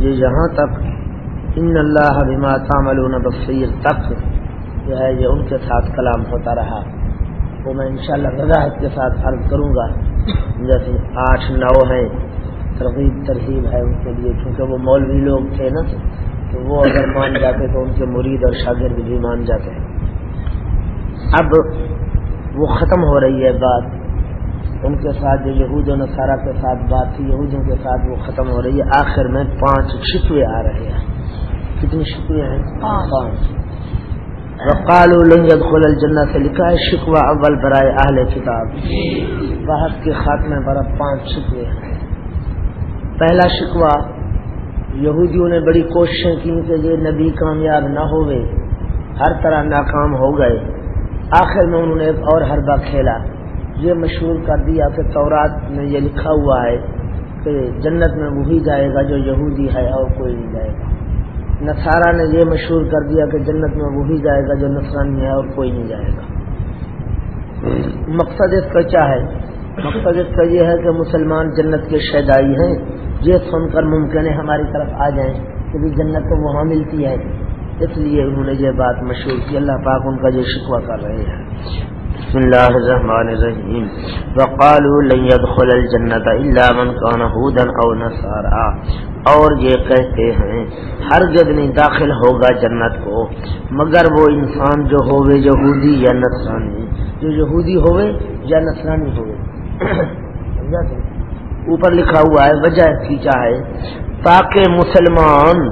یہ یہاں تک ان اللہ بما تعملون بصیر تک جو ہے یہ ان کے ساتھ کلام ہوتا رہا۔ وہ میں انشاءاللہ وضاحت کے ساتھ عرض کروں گا۔ جیسے آٹھ نو ہیں، ترغیب ترغیب ہے ان کے لیے، کیونکہ وہ مولوی لوگ تھے نا، تو وہ اگر مان جاتے تو ان کے مرید اور شاگرد بھی مان جاتے۔ ہیں اب وہ ختم ہو رہی ہے بات۔ ان کے ساتھ جو یہود و نصارہ کے ساتھ بات تھی یہودوں کے ساتھ وہ ختم ہو رہی ہے۔ آخر میں پانچ شکوے آ رہے ہیں۔ کتنی شکوے ہیں؟ پانچ۔ وقال يدخل الجنہ سے لکھا ہے شکوہ اول برائے اہل کتاب۔ بحث کے خاتمے پر پانچ شکوے ہیں۔ پہلا شکوہ یہودیوں نے بڑی کوششیں کی کہ یہ نبی کامیاب نہ ہوئے ہر طرح ناکام ہو گئے۔ آخر میں انہوں نے ایک اور حربہ کھیلا۔ یہ مشہور کر دیا کہ تورات میں یہ لکھا ہوا ہے کہ جنت میں وہی جائے گا جو یہودی ہے اور کوئی نہیں جائے گا۔ نصارہ نے یہ مشہور کر دیا کہ جنت میں وہی جائے گا جو نسرانی ہے اور کوئی نہیں جائے گا۔ مقصد اس کا کیا ہے؟ مقصد اس کا یہ ہے کہ مسلمان جنت کے شہدائی ہیں۔ یہ سن کر ممکن ہے ہماری طرف آ جائیں کہ جنت تو وہاں ملتی ہے۔ اس لیے انہوں نے یہ بات مشہور کی۔ اللہ پاک ان کا یہ شکوہ کر رہے ہیں۔ بسم اللہ الرحمن الرحیم وقالوا لن يدخل الجنة الا من كان هودا او نصارا اور یہ کہتے ہیں، ہر جد نہیں داخل ہوگا جنت کو، مگر وہ انسان جو ہوئے یہودی یا نصرانی، جو یہودی ہوئے یا نصرانی ہوئے اوپر لکھا ہوا ہے، وجہ کی چاہے تاکہ مسلمان،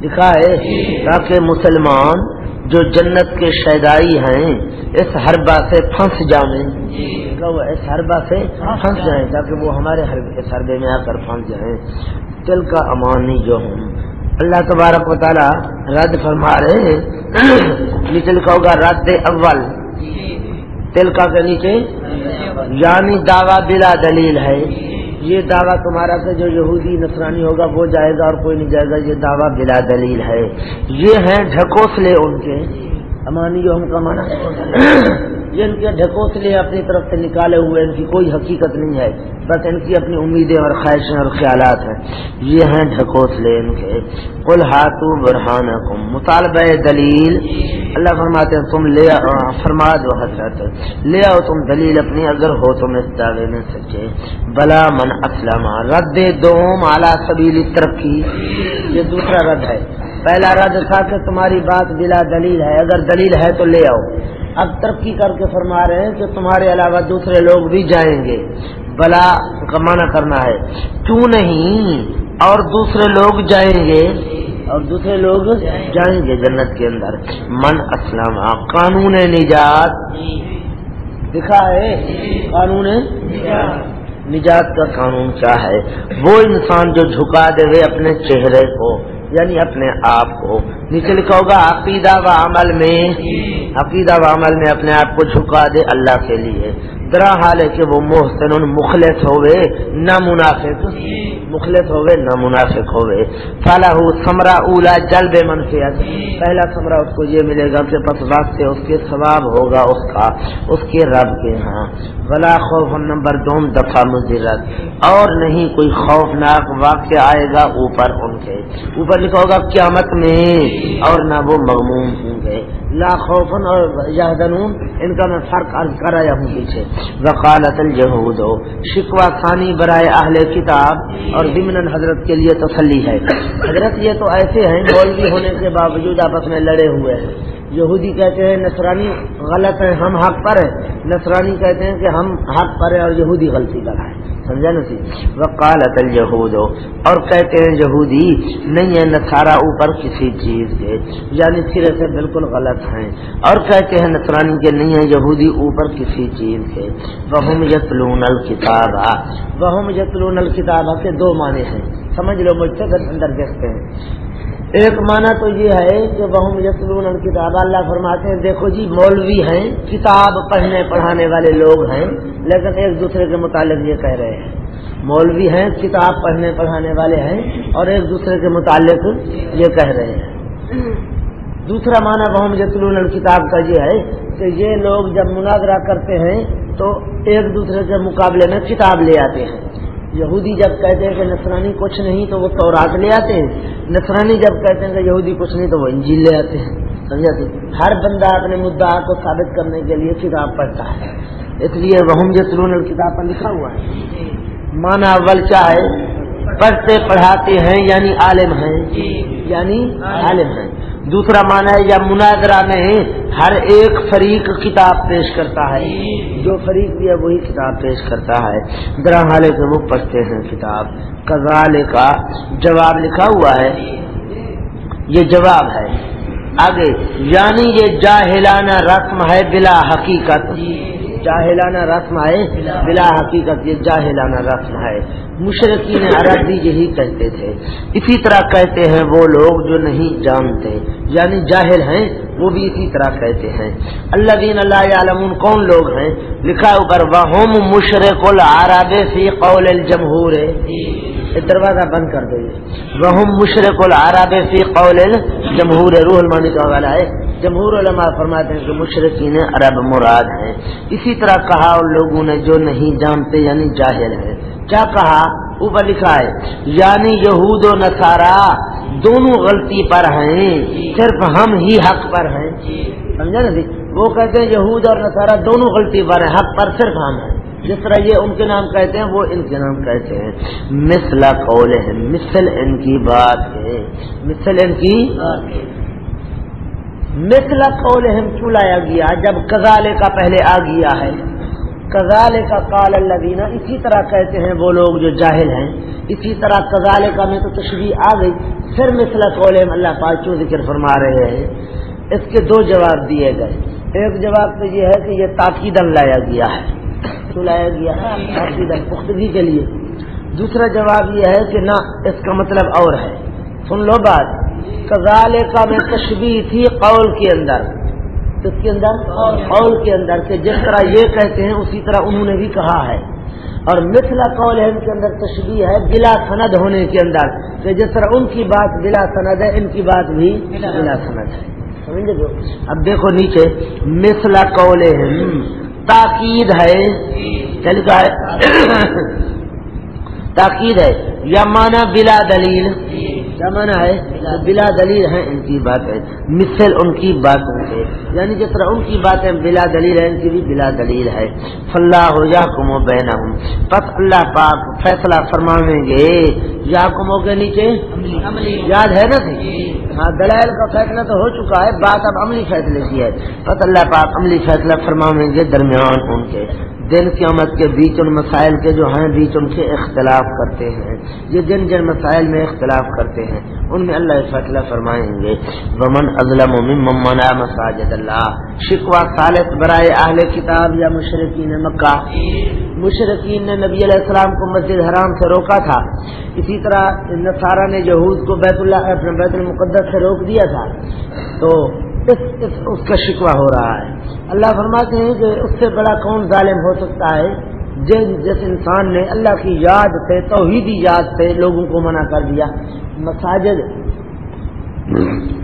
لکھا ہے، تاکہ مسلمان جو جنت کے شیدائی ہیں، اس حربہ سے پھنس جائیں اس حربہ سے پھنس جائیں، تاکہ وہ ہمارے اس حربے میں آ کر پھنس جائیں۔ دل کا امانی جو ہوں۔ اللہ تبارک و تعالی رد فرما رہے ہیں۔ نیچے لکھا ہوگا رد اول۔ تل کا کے نیچے یعنی دعویٰ بلا دلیل ہے۔ یہ دعویٰ تمہارا کہ جو یہودی نصرانی ہوگا وہ جائے گا اور کوئی نہیں جائے گا یہ دعویٰ بلا دلیل ہے۔ یہ ہیں ڈھکوسلے ان کے۔ امانی جو ہم کا مانا یہ ان کے ڈھکوسلے اپنی طرف سے نکالے ہوئے، ان کی کوئی حقیقت نہیں ہے۔ بس ان کی اپنی امیدیں اور خواہشیں اور خیالات ہیں۔ یہ ہیں ڈھکوسلے ان کے۔ کل ہاتھوں برہان مطالبہ دلیل۔ اللہ فرماتے ہیں، تم لے فرما دو حضرت۔ لے آؤ تم دلیل اپنی، اگر ہو تم اس دعوے میں سچے۔ بلا من اسلم، رد دوم اعلیٰ سبیل ترقی۔ یہ دوسرا رد ہے۔ پہلا رد تھا کہ تمہاری بات بلا دلیل ہے۔ اگر دلیل ہے تو لے آؤ۔ اب ترقی کر کے فرما رہے ہیں کہ تمہارے علاوہ دوسرے لوگ بھی جائیں گے۔ بلا کا معنی کرنا ہے۔ کیوں نہیں؟ اور دوسرے لوگ جائیں گے۔ اور دوسرے لوگ جائیں گے جنت کے اندر۔ من اسلم قانون نجات۔ دکھا ہے قانون نجات کا قانون کیا ہے۔ وہ انسان جو جھکا دے اپنے چہرے کو یعنی اپنے آپ کو۔ نیچے لکھا ہوگا، عقیدہ و عمل میں، عقیدہ و عمل میں اپنے آپ کو جھکا دے اللہ کے لیے۔ درا حال ہے کہ وہ محسن، مخلص ہوئے نہ منافق مخلص ہوئے، نہ منافق ہوئے۔ فلاح سمرا اولا جل بے منفیت پہلا سمرا اس کو یہ ملے گا کہ بس وقت سے اس کے ثواب ہوگا اس کا، اس کے رب کے ہاں۔ بلا خوف نمبر دوم دفعہ مزرت اور نہیں کوئی خوفناک واقع آئے گا اوپر ان کے۔ اوپر لکھا ہوگا قیامت میں اور نہ وہ مغموم ہوں گے۔ لا خوفن اور یادنون ان کا میں فرق عرض کرایا ہوں پیچھے۔ وقالت الجہود شکوا ثانی برائے اہل کتاب، اور ضمن حضرت کے لیے تسلی ہے۔ حضرت یہ تو ایسے ہیں، مولوی ہونے کے باوجود آپس میں لڑے ہوئے ہیں۔ یہودی کہتے ہیں نصرانی غلط ہیں، ہم حق پر ہیں۔ نصرانی کہتے ہیں کہ ہم حق پر ہیں اور یہودی غلطی کر سمجھا نا سی؟ وقالت الجہود اور کہتے ہیں یہودی، نہیں ہے نسارا اوپر کسی چیز کے۔ یعنی سرے سے بالکل غلط ہیں۔ اور کہتے ہیں نسرانی کے، نہیں ہے یہودی اوپر کسی چیز کے۔ بہم یتلون الکتاب۔ بہم یتلون الکتاب کے دو معنی ہیں۔ سمجھ لو مجھ سے اندر دیکھتے ہیں۔ ایک معنی تو یہ ہے کہ بہم یسلون کتاب اللہ فرماتے ہیں، دیکھو جی مولوی ہیں، کتاب پڑھنے، پڑھانے والے لوگ ہیں، لیکن ایک دوسرے کے متعلق یہ کہہ رہے ہیں۔ مولوی ہیں، کتاب پڑھنے، پڑھانے والے ہیں، اور ایک دوسرے کے متعلق یہ کہہ رہے ہیں۔ دوسرا معنی بہم یسلون الکتاب کا یہ ہے کہ یہ لوگ جب مناظرہ کرتے ہیں تو ایک دوسرے کے مقابلے میں کتاب لے آتے ہیں۔ یہودی جب کہتے ہیں کہ نصرانی کچھ نہیں تو وہ تورات لے آتے ہیں۔ نصرانی جب کہتے ہیں کہ یہودی کچھ نہیں تو وہ انجیل لے آتے ہیں۔ سمجھا ہر بندہ اپنے مدعا کو ثابت کرنے کے لیے کتاب پڑھتا ہے۔ اس لیے وہ جسرون کتاب پر لکھا ہوا ہے۔ مانا اول چاہے پڑھتے پڑھاتے ہیں یعنی عالم ہیں۔ یعنی عالم ہیں۔ دوسرا معنی ہے یا مناظرہ میں ہر ایک فریق کتاب پیش کرتا ہے۔ جو فریق بھی ہے وہی کتاب پیش کرتا ہے۔ درا حالے کے وہ پڑھتے ہیں کتاب۔ کزال کا جواب لکھا ہوا ہے۔ یہ جواب ہے۔ آگے یعنی یہ جاہلانہ رسم ہے بلا حقیقت۔ جاہلانہ رسم ہے بلا حقیقت، یہ جاہلانہ رسم ہے۔ مشرقین عرب بھی یہی کہتے تھے۔ اسی طرح کہتے ہیں وہ لوگ جو نہیں جانتے یعنی جاہل ہیں، وہ بھی اسی طرح کہتے ہیں۔ اللہ دین اللہ عالم کون لوگ ہیں؟ لکھا اوپر وہ مشرق العرب فی قول الجمہور دروازہ بند کر دو۔ وہ مشرق العرب فی قول الجمہور روح المانی کا حوالہ ہے۔ جمہور علماء فرماتے ہیں کہ مشرقین عرب مراد ہیں۔ اسی طرح کہا ان لوگوں نے جو نہیں جانتے یعنی جاہل ہے کیا کہا؟ اوپر لکھا ہے یعنی یہود و نصارا دونوں غلطی پر ہیں، صرف ہم ہی حق پر ہیں۔ سمجھا نا جی؟ وہ کہتے ہیں یہود اور نصارا دونوں غلطی پر ہیں، حق پر صرف ہم ہیں۔ جس طرح یہ ان کے نام کہتے ہیں، وہ ان کے نام کہتے ہیں۔ مسلا قول ہے مثل ان کی بات ہے۔ مثل ان کی مثلا قول کیوں لایا گیا؟ جب کزالے کا پہلے آ گیا ہے۔ کزال کا کال اللہ اسی طرح کہتے ہیں وہ لوگ جو جاہل ہیں۔ اسی طرح کزال کا میں تو تشریح آ گئی۔ پھر مثلا قول اللہ پاک ذکر فرما رہے ہیں، اس کے دو جواب دیے گئے۔ ایک جواب تو یہ ہے کہ یہ تاکیدن لایا گیا ہے۔ کیوں لایا گیا تاکیدن پختگی کے لیے۔ دوسرا جواب یہ ہے کہ نہ، اس کا مطلب اور ہے۔ سن لو بات۔ کزال کا میں تشریح تھی قول کے اندر۔ اس کے اندر قول کے اندر کہ جس طرح یہ کہتے ہیں اسی طرح انہوں نے بھی کہا ہے۔ اور مثلا قول ہے ان کے اندر تشریح ہے بلا سند ہونے کے اندر کہ جس طرح ان کی بات بلا سند ہے، ان کی بات بھی بلا سند ہے۔ سمجھے اب دیکھو نیچے مثلا قول تاکید ہے۔ چل کا ہے؟ تاکید ہے۔ یا مانا بلا دلیل۔ کیا مانا ہے؟ بلا دلیل ہیں ان کی باتیں۔ مثل ان کی باتوں سے یعنی جس طرح ان کی باتیں بلا دلیل ہے ان کی بھی بلا دلیل ہے۔ فلاح ہو یا کمو بہنا ہوں پس اللہ پاک فیصلہ فرماویں گے۔ یا کمو کے نیچے یاد ہے نا؟ ہاں دلائل کا فیصلہ تو ہو چکا ہے بات اب عملی فیصلے کی ہے۔ پس اللہ پاک عملی فیصلہ فرماویں گے درمیان ان کے۔ دن قیامت کے بیچ ان مسائل کے جو ہیں، بیچ ان کے اختلاف کرتے ہیں۔ یہ جن جن مسائل میں اختلاف کرتے ہیں، ان میں اللہ فیصلہ فرمائیں گے۔ ومن ازلم ممنا مساجد اللہ شکوا خالد برائے اہل کتاب یا مشرقین مکہ۔ مشرقین نے نبی علیہ السلام کو مسجد حرام سے روکا تھا۔ اسی طرح نصارہ نے یہود کو بیت اللہ، بیت المقدس سے روک دیا تھا۔ تو اس, اس, اس کا شکوہ ہو رہا ہے۔ اللہ فرماتے ہیں کہ اس سے بڑا کون ظالم ہو سکتا ہے؟ جس جس انسان نے اللہ کی یاد سے توحیدی یاد سے لوگوں کو منع کر دیا۔ مساجد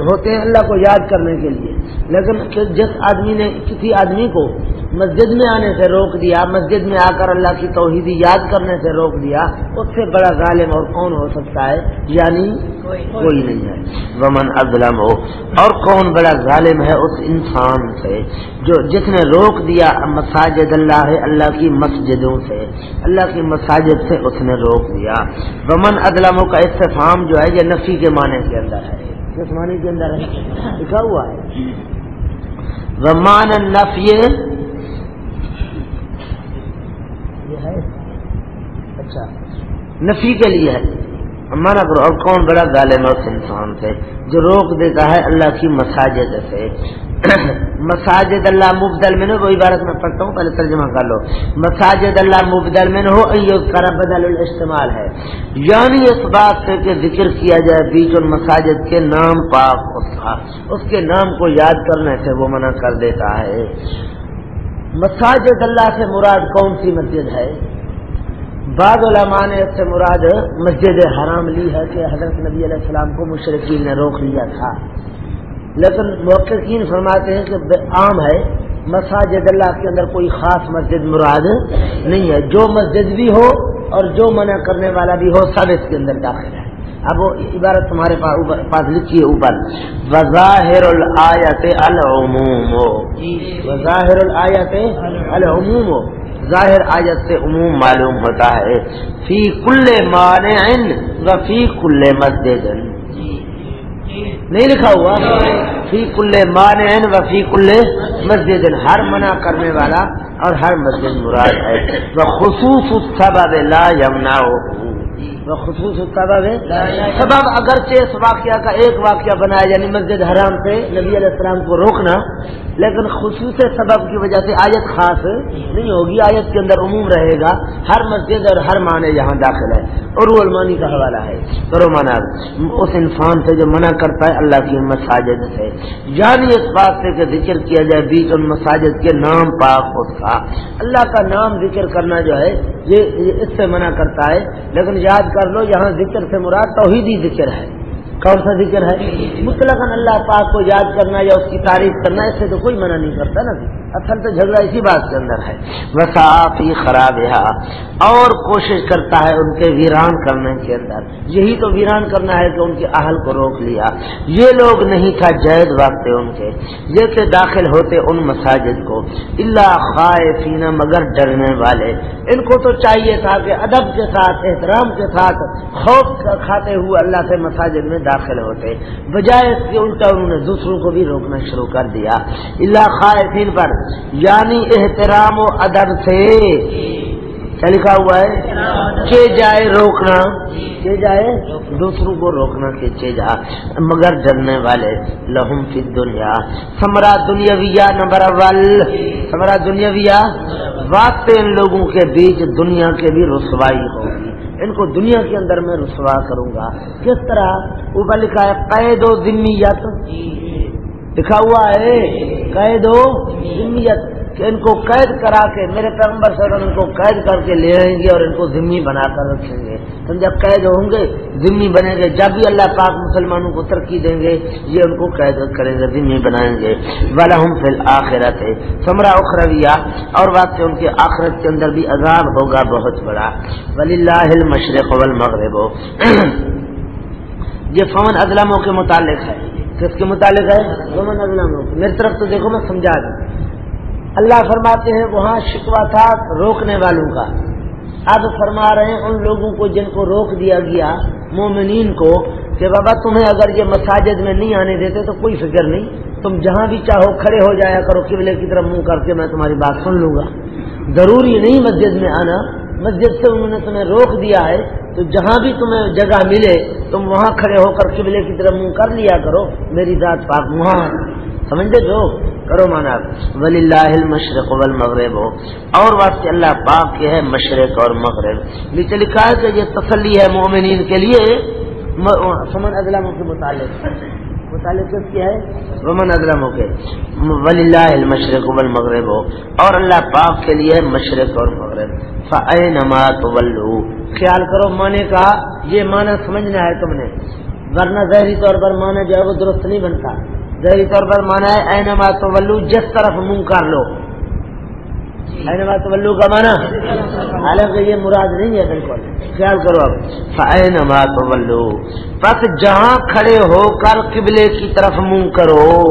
ہوتے ہیں اللہ کو یاد کرنے کے لیے۔ لیکن جس آدمی نے کسی آدمی کو مسجد میں آنے سے روک دیا مسجد میں آ کر اللہ کی توحیدی یاد کرنے سے روک دیا اس سے بڑا ظالم اور کون ہو سکتا ہے؟ یعنی کوئی نہیں۔ ہے۔ ومن ازلم ہو اور کون بڑا ظالم ہے اس انسان سے جو جس نے روک دیا مساجد اللہ ہے اللہ کی مسجدوں سے۔ اللہ کی مساجد سے اس نے روک دیا۔ ومن ازلم کا استفام جو ہے یہ نفی کے معنی کے اندر ہے۔ کس معنی کے اندر ہے؟ لکھا ہوا ہے۔ ومان نفی اچھا۔ نفی کے لیے ہے۔ مانا کرو اور کون بڑا ظالم اس انسان سے جو روک دیتا ہے اللہ کی مساجد سے۔ مساجد اللہ مبدل میں وہی عبارت میں پڑھتا ہوں، پہلے ترجمہ کر لو۔ مساجد اللہ مبدل میں ہو کرا بدل استعمال ہے۔ یعنی اس بات سے کہ ذکر کیا جائے بیچ اور مساجد کے نام پاک اس کا، اس کے نام کو یاد کرنے سے وہ منع کر دیتا ہے۔ مساجد اللہ سے مراد کون سی مسجد ہے؟ بعض علماء نے اس سے مراد مسجد حرام لی ہے کہ حضرت نبی علیہ السلام کو مشرقین نے روک لیا تھا۔ لیکن محققین فرماتے ہیں کہ عام ہے مساجد اللہ کے اندر کوئی خاص مسجد مراد نہیں ہے۔ جو مسجد بھی ہو اور جو منع کرنے والا بھی ہو سب اس کے اندر داخل ہے۔ اب وہ عبارت تمہارے پاس لکھی ہے اوپر۔ وظاہر الآیت العموم۔ وظاہر الآیت العموم۔ ظاہر آیت سے عموم معلوم ہوتا ہے۔ فی کل مانع و فی کل مسجد۔ نہیں لکھا ہوا؟ فی کل مانع و فی کل مسجد۔ ہر منع کرنے والا اور ہر مسجد مراد ہے۔ وہ خصوص لا یمنا ہو خصوص سبب ہے سبب اگرچہ اس واقعہ کا ایک واقعہ بنایا یعنی مسجد حرام سے نبی علیہ السلام کو روکنا، لیکن خصوص سبب کی وجہ سے آیت خاص نہیں ہوگی۔ آیت کے اندر عموم رہے گا۔ ہر مسجد اور ہر معنی یہاں داخل ہے۔ اور وہ المانی کا حوالہ ہے۔ کرو مانا، اس انسان سے جو منع کرتا ہے، اللہ کی مساجد سے۔ یعنی اس بات سے کہ ذکر کیا جائے بیچ ان مساجد کے نام پاک اس کا۔ اللہ کا نام ذکر کرنا جو ہے، یہ اس سے منع کرتا ہے۔ لیکن یاد کر لو، یہاں ذکر سے مراد توحیدی ذکر ہے۔ کون سا ذکر ہے؟ مطلق اللہ پاک کو یاد کرنا یا اس کی تعریف کرنا، اس سے تو کوئی منع نہیں کرتا نا جی۔ اصل تو جھگڑا اسی بات کے اندر ہے۔ وسافی خراب اور کوشش کرتا ہے ان کے ویران کرنے کے اندر۔ یہی تو ویران کرنا ہے کہ ان کے اہل کو روک لیا۔ یہ لوگ نہیں تھا جید واقع ان کے۔ یہ داخل ہوتے ان مساجد کو۔ اللہ خائفین مگر ڈرنے والے۔ ان کو تو چاہیے تھا کہ ادب کے ساتھ، احترام کے ساتھ خوف کھاتے ہوئے اللہ سے مساجد میں داخل ہوتے۔ بجائے اس کے الٹا انہوں نے دوسروں کو بھی روکنا شروع کر دیا۔ اللہ خائفین پر یعنی احترام و ادب سے۔ کیا لکھا ہوا ہے؟ کہ جائے روکنا۔ کہ جائے دوسروں کو روکنا کہ جا مگر ڈرنے والے، لہم فی دنیا سمرا دنیا نمبر اول۔ سمرا دنیا واسطے ان لوگوں کے بیچ دنیا کے بھی رسوائی ہوگی۔ ان کو دنیا کے اندر میں رسوا کروں گا۔ کس طرح؟ اوپر لکھا ہے، قید و ذمیت۔ لکھا ہوا ہے، قید و ذمیت۔ کہ ان کو قید کرا کے میرے پیغمبر سے ان کو قید کر کے لے آئیں گے اور ان کو ذمی بنا کر رکھیں گے۔ ہم جب قید ہوں گے ذمی بنیں گے۔ جب بھی اللہ پاک مسلمانوں کو ترقی دیں گے، یہ ان کو قید کریں گے ذمی بنائیں گے۔ والا ہم فی الآخرت ہے سمرا اخرویہ اور بات سے ان کے آخرت کے اندر بھی عذاب ہوگا بہت بڑا۔ ولی اللہ مشرق والمغرب۔ یہ فمن ازلموں کے متعلق ہے۔ کس کے متعلق ہے؟ فمن ازلموں میری طرف تو دیکھو، میں سمجھا دوں۔ اللہ فرماتے ہیں، وہاں شکوا تھا روکنے والوں کا۔ اب فرما رہے ہیں ان لوگوں کو جن کو روک دیا گیا، مومنین کو، کہ بابا تمہیں اگر یہ مساجد میں نہیں آنے دیتے تو کوئی فکر نہیں۔ تم جہاں بھی چاہو کھڑے ہو جایا کرو، قبلے کی طرف منہ کر کے میں تمہاری بات سن لوں گا۔ ضروری نہیں مسجد میں آنا، مسجد سے انہوں نے تمہیں روک دیا ہے، تو جہاں بھی تمہیں جگہ ملے، تم وہاں کھڑے ہو کر قبلے کی طرف منہ کر لیا کرو۔ میری ذات پاک وہاں سمجھے جو کرو مانا. ولی اللہ مشرق والمغرب. ہو اور واسطے اللہ پاک کے ہے مشرق اور مغرب. نیچے لکھا ہے کہ یہ تسلی ہے مومنین کے لیے. سمن ادلام کے متعلق. متعلق کس کی ہے؟ ومن ادلم کے. ولی اللہ مشرق والمغرب. ہو اور اللہ پاک کے لیے مشرق اور مغرب. فما تو خیال کرو مانے کا یہ مانا سمجھنا ہے تم نے. ورنہ ظاہری طور پر مانا جو ہے وہ درست نہیں بنتا. ظاہری طور پر مانا ہے اینما تو جس طرف منہ کر لو۔ اینما تو کا مانا؟ حالانکہ یہ مراد نہیں ہے بالکل۔ خیال کرو اب اینما تو بس جہاں کھڑے ہو کر قبلے کی طرف منہ کرو۔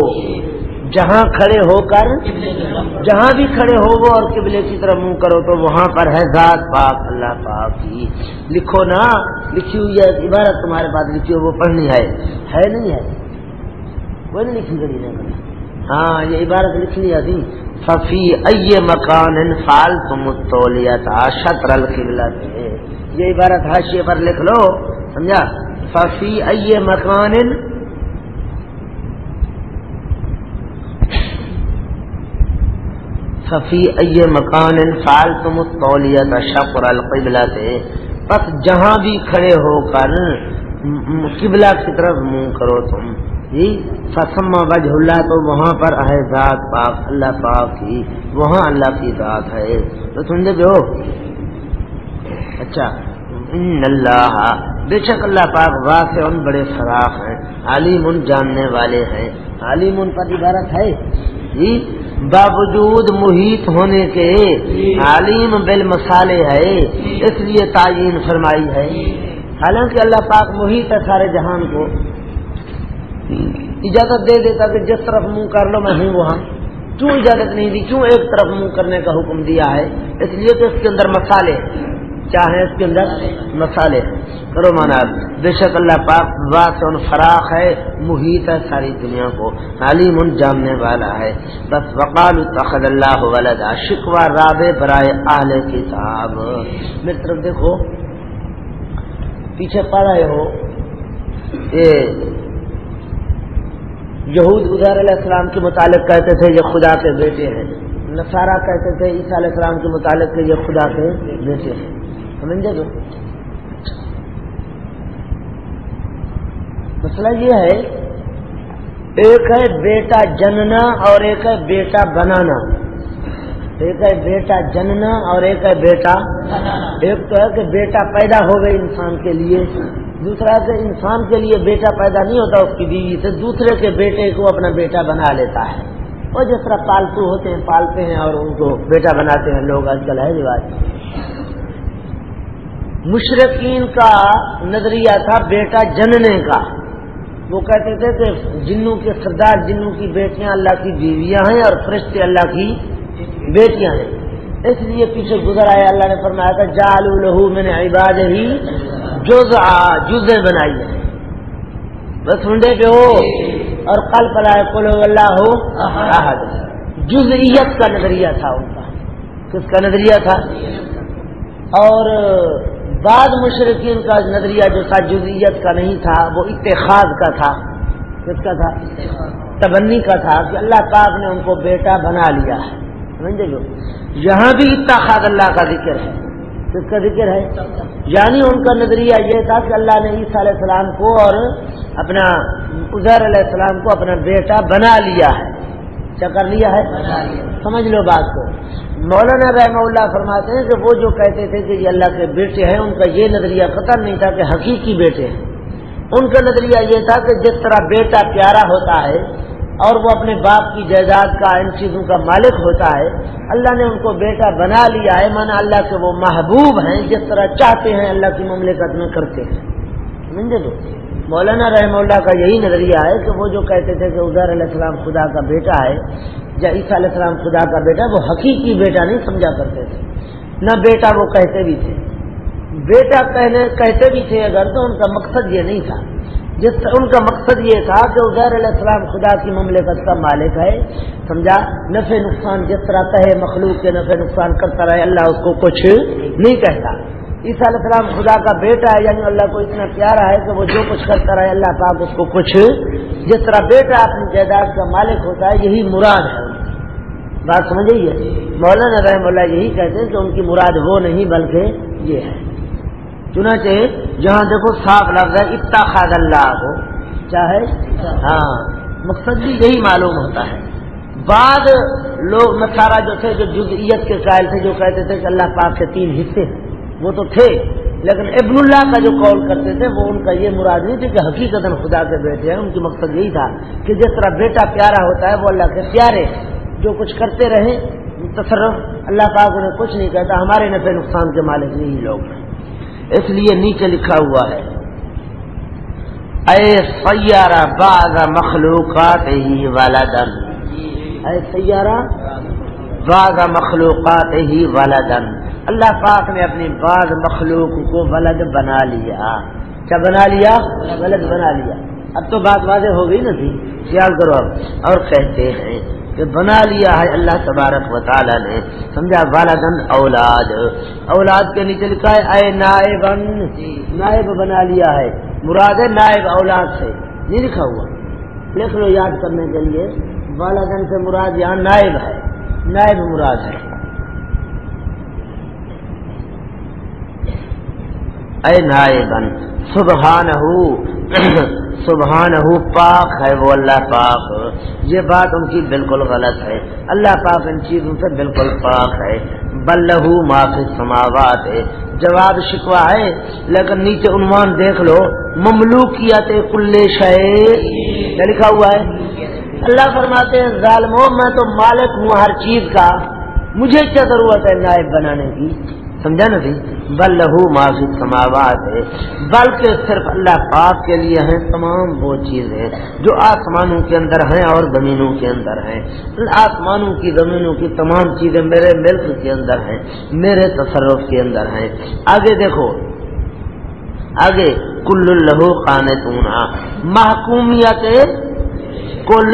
جہاں کھڑے ہو کر جہاں بھی کھڑے ہو وہ اور قبلے کی طرف منہ کرو تو وہاں پر ہے ذات پاک اللہ پاک کی۔ لکھو نا لکھی ہوئی ہے عبارت تمہارے پاس لکھی ہو وہ پڑھنی ہے۔ ہے نہیں ہے۔ وہ نہیں لکھی گئی نہیں ہاں یہ عبارت لکھ لیا تھی ففی اے مکان فال تم شطر القبلہ یہ عبارت حاشیے پر لکھ لو، سمجھا؟ ففی اے مکان ففی اے مکان فال تم تولیت شفر القبلہ سے بس جہاں بھی کھڑے ہو کر قبلہ کی طرف منہ کرو تم۔ جی فسما وجہ اللہ تو وہاں پر ہے ذات پاک اللہ پاک کی وہاں اللہ کی ذات ہے۔ تو سمجھے جو اچھا اللہ بے شک اللہ پاک واقع ان بڑے فراخ ہیں عالم ان جاننے والے ہیں۔ عالم ان پر عبارت ہے۔ جی باوجود محیط ہونے کے عالیم بل مسالے ہے اس لیے تعین فرمائی ہے۔ حالانکہ اللہ پاک محیط ہے سارے جہان کو۔ اجازت دے دیتا کہ جس طرف منہ کر لو، میں ہوں وہاں۔ کیوں اجازت نہیں دی؟ کیوں ایک طرف منہ کرنے کا حکم دیا ہے؟ اس لیے کہ اس کے اندر مسالے کیا ہے اس کے اندر مسالے کرو مانا، بے شک اللہ پاک بات فراخ ہے، محیط ہے ساری دنیا کو۔ علیم جاننے والا ہے۔ بس وقال تخد اللہ ولدا۔ شکوا راب برائے آل کتاب۔ میری طرف دیکھو، پیچھے پڑ رہے ہو یہ یہود ادیر علیہ السلام کے متعلق کہتے تھے، یہ خدا کے بیٹے ہیں۔ نصارہ کہتے تھے، عیسیٰ علیہ السلام کے متعلق کہ یہ خدا کے بیٹے ہیں۔ سمجھے تو؟ مسئلہ یہ ہے، ایک ہے بیٹا جننا اور ایک ہے بیٹا بنانا۔ ایک ہے بیٹا جننا اور ایک ہے بیٹا ایک تو ہے کہ بیٹا پیدا ہو گئے انسان کے لیے۔ دوسرا کہ انسان کے لیے بیٹا پیدا نہیں ہوتا، اس کی بیوی سے دوسرے کے بیٹے کو اپنا بیٹا بنا لیتا ہے۔ اور جس طرح پالتو ہوتے ہیں، پالتے ہیں اور ان کو بیٹا بناتے ہیں، لوگ آج کل ہے رواج۔ مشرقین کا نظریہ تھا بیٹا جننے کا۔ وہ کہتے تھے کہ جنوں کے سردار، جنوں کی بیٹیاں اللہ کی بیویاں ہیں اور فرشتے اللہ کی بیٹیاں ہیں۔ اس لیے پیچھے گزر آئے اللہ نے فرمایا تھا جال الہو میں نے عباد ہی جز جزے بنائی ہے۔ بس سنڈے پہ ہو اور کل پلائے کلو اللہ ہو جزئیت کا نظریہ تھا ان کا۔ کس کا نظریہ تھا؟ اور بعد مشرقین کا نظریہ جو تھا، جزئیت کا نہیں تھا، وہ اتخاذ کا تھا۔ کس کا تھا؟ تبنی کا تھا کہ اللہ پاک نے ان کو بیٹا بنا لیا ہے۔ سمجھے جو؟ یہاں بھی اتخاذ اللہ کا ذکر ہے۔ کس کا ذکر ہے۔ یعنی ان کا نظریہ یہ تھا کہ اللہ نے عیسیٰ علیہ السلام کو اور اپنا ازیر علیہ السلام کو اپنا بیٹا بنا لیا ہے۔ کیا کر لیا ہے؟ سمجھ لو بات کو۔ مولانا رحم اللہ فرماتے ہیں کہ وہ جو کہتے تھے کہ یہ اللہ کے بیٹے ہیں ان کا یہ نظریہ قطر نہیں تھا کہ حقیقی بیٹے ہیں۔ ان کا نظریہ یہ تھا کہ جس طرح بیٹا پیارا ہوتا ہے اور وہ اپنے باپ کی جائیداد کا ان چیزوں کا مالک ہوتا ہے، اللہ نے ان کو بیٹا بنا لیا ہے، مانا اللہ کے وہ محبوب ہیں، جس طرح چاہتے ہیں اللہ کی مملکت میں کرتے ہیں۔ سمجھے تو؟ مولانا رحم اللہ کا یہی نظریہ ہے کہ وہ جو کہتے تھے کہ ادھر علیہ السلام خدا کا بیٹا ہے، یا عیسیٰ علیہ السلام خدا کا بیٹا، وہ حقیقی بیٹا نہیں سمجھا کرتے تھے۔ نہ بیٹا وہ کہتے بھی تھے۔ بیٹا کہنے کہتے بھی تھے اگر تو ان کا مقصد یہ نہیں تھا۔ جس ان کا مقصد یہ تھا کہ عزیر علیہ السلام خدا کی مملکت کا مالک ہے، سمجھا؟ نفع نقصان جس طرح کہے مخلوق کے نفع نقصان کرتا رہے، اللہ اس کو کچھ نہیں کہتا۔ عیسیٰ علیہ السلام خدا کا بیٹا ہے یعنی اللہ کو اتنا پیارا ہے کہ وہ جو کچھ کرتا رہے، اللہ پاک اس کو کچھ جس طرح بیٹا اپنی جائیداد کا مالک ہوتا ہے، یہی مراد ہے۔ بات سمجھیے مولانا رحم اللہ یہی کہتے ہیں کہ ان کی مراد وہ نہیں، بلکہ یہ ہے۔ چنانچہ جہاں دیکھو صاف لفظ ہے اتنا خاد اللہ کو۔ چاہے ہاں۔ مقصد بھی یہی معلوم ہوتا ہے۔ بعد لوگ مسارا جو تھے، جو جزئیت کے قائل تھے، جو کہتے تھے کہ اللہ پاک کے تین حصے ہیں۔ وہ تو تھے، لیکن ابن اللہ کا جو قول کرتے تھے، وہ ان کا یہ مراد نہیں تھی کہ حقیقت خدا کے بیٹے ہیں۔ ان کی مقصد یہی تھا کہ جس طرح بیٹا پیارا ہوتا ہے، وہ اللہ کے پیارے جو کچھ کرتے رہے تصرف اللہ پاک انہیں کچھ نہیں کہتا، ہمارے نفع نقصان کے مالک نہیں لوگ۔ ہیں اس لیے نیچے لکھا ہوا ہے۔ اے سیارہ باغ مخلوقات ہی والا دن اے سیارہ باغ مخلوقات ہی والا دن اللہ پاک نے اپنی بعض مخلوق کو ولد بنا لیا۔ کیا بنا لیا؟ ولد بنا لیا۔ اب تو بات واضح ہو گئی نا تھی خیال کرو اب۔ اور کہتے ہیں۔ کہ بنا لیا ہے اللہ تبارک و تعالیٰ نے۔ سمجھا؟ والدن، اولاد۔ اولاد کے نیچے لکھا ہے، اے نائب جی، نائب بنا لیا ہے۔ مراد ہے نائب اولاد سے۔ نہیں لکھا ہوا۔ لکھ لو یاد کرنے کے لیے۔ والدن سے مراد یہاں نائب ہے۔ نائب مراد ہے۔ اے نائبن سبحان سبحان ہو پاک ہے وہ اللہ پاک۔ یہ بات ان کی بالکل غلط ہے۔ اللہ پاک ان چیزوں سے بالکل پاک ہے۔ بلہ معافی سماوات ہے جواب شکوا ہے، لیکن نیچے عنوان دیکھ لو، مملوکیت کل شے کیا لکھا ہوا ہے؟ اللہ فرماتے ہیں، ظالموں، میں تو مالک ہوں ہر چیز کا۔ مجھے کیا ضرورت ہے نائب بنانے کی؟ سمجھا نا سی بل لہو معافی سماوات ہے۔ بلکہ صرف اللہ پاک کے لیے ہیں، تمام وہ چیزیں جو آسمانوں کے اندر ہیں اور زمینوں کے اندر ہیں۔ آسمانوں کی، زمینوں کی تمام چیزیں میرے ملک کے اندر ہیں، میرے تصرف کے اندر ہیں۔ آگے دیکھو۔ آگے، کل لہو قانتونا محکومیت کل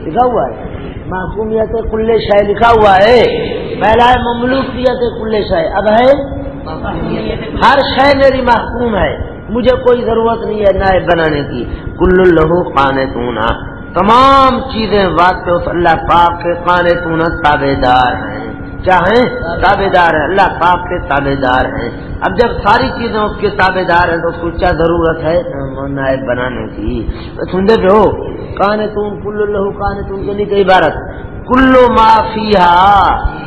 لکھا ہوا ہے۔ محکومیت کل شہ لکھا ہوا ہے۔ پہلا ہے مملوکیت کل شہ اب ہے ہر شے میری محکوم ہے۔ مجھے کوئی ضرورت نہیں ہے نائب بنانے کی۔ کل لہو قان تمام چیزیں واقع اللہ پاک کے قان تابے دار ہیں۔ چاہیں تابے دار ہیں، اللہ پاک کے تابے دار ہیں۔ اب جب ساری چیزیں اس کے تابے دار ہیں تو اس کو کیا ضرورت ہے؟ نائب بنانے کی۔ سنجے پہ ہو۔ کان تم کل اللہ کان تم کے لیے عبارت۔ کلو معافیا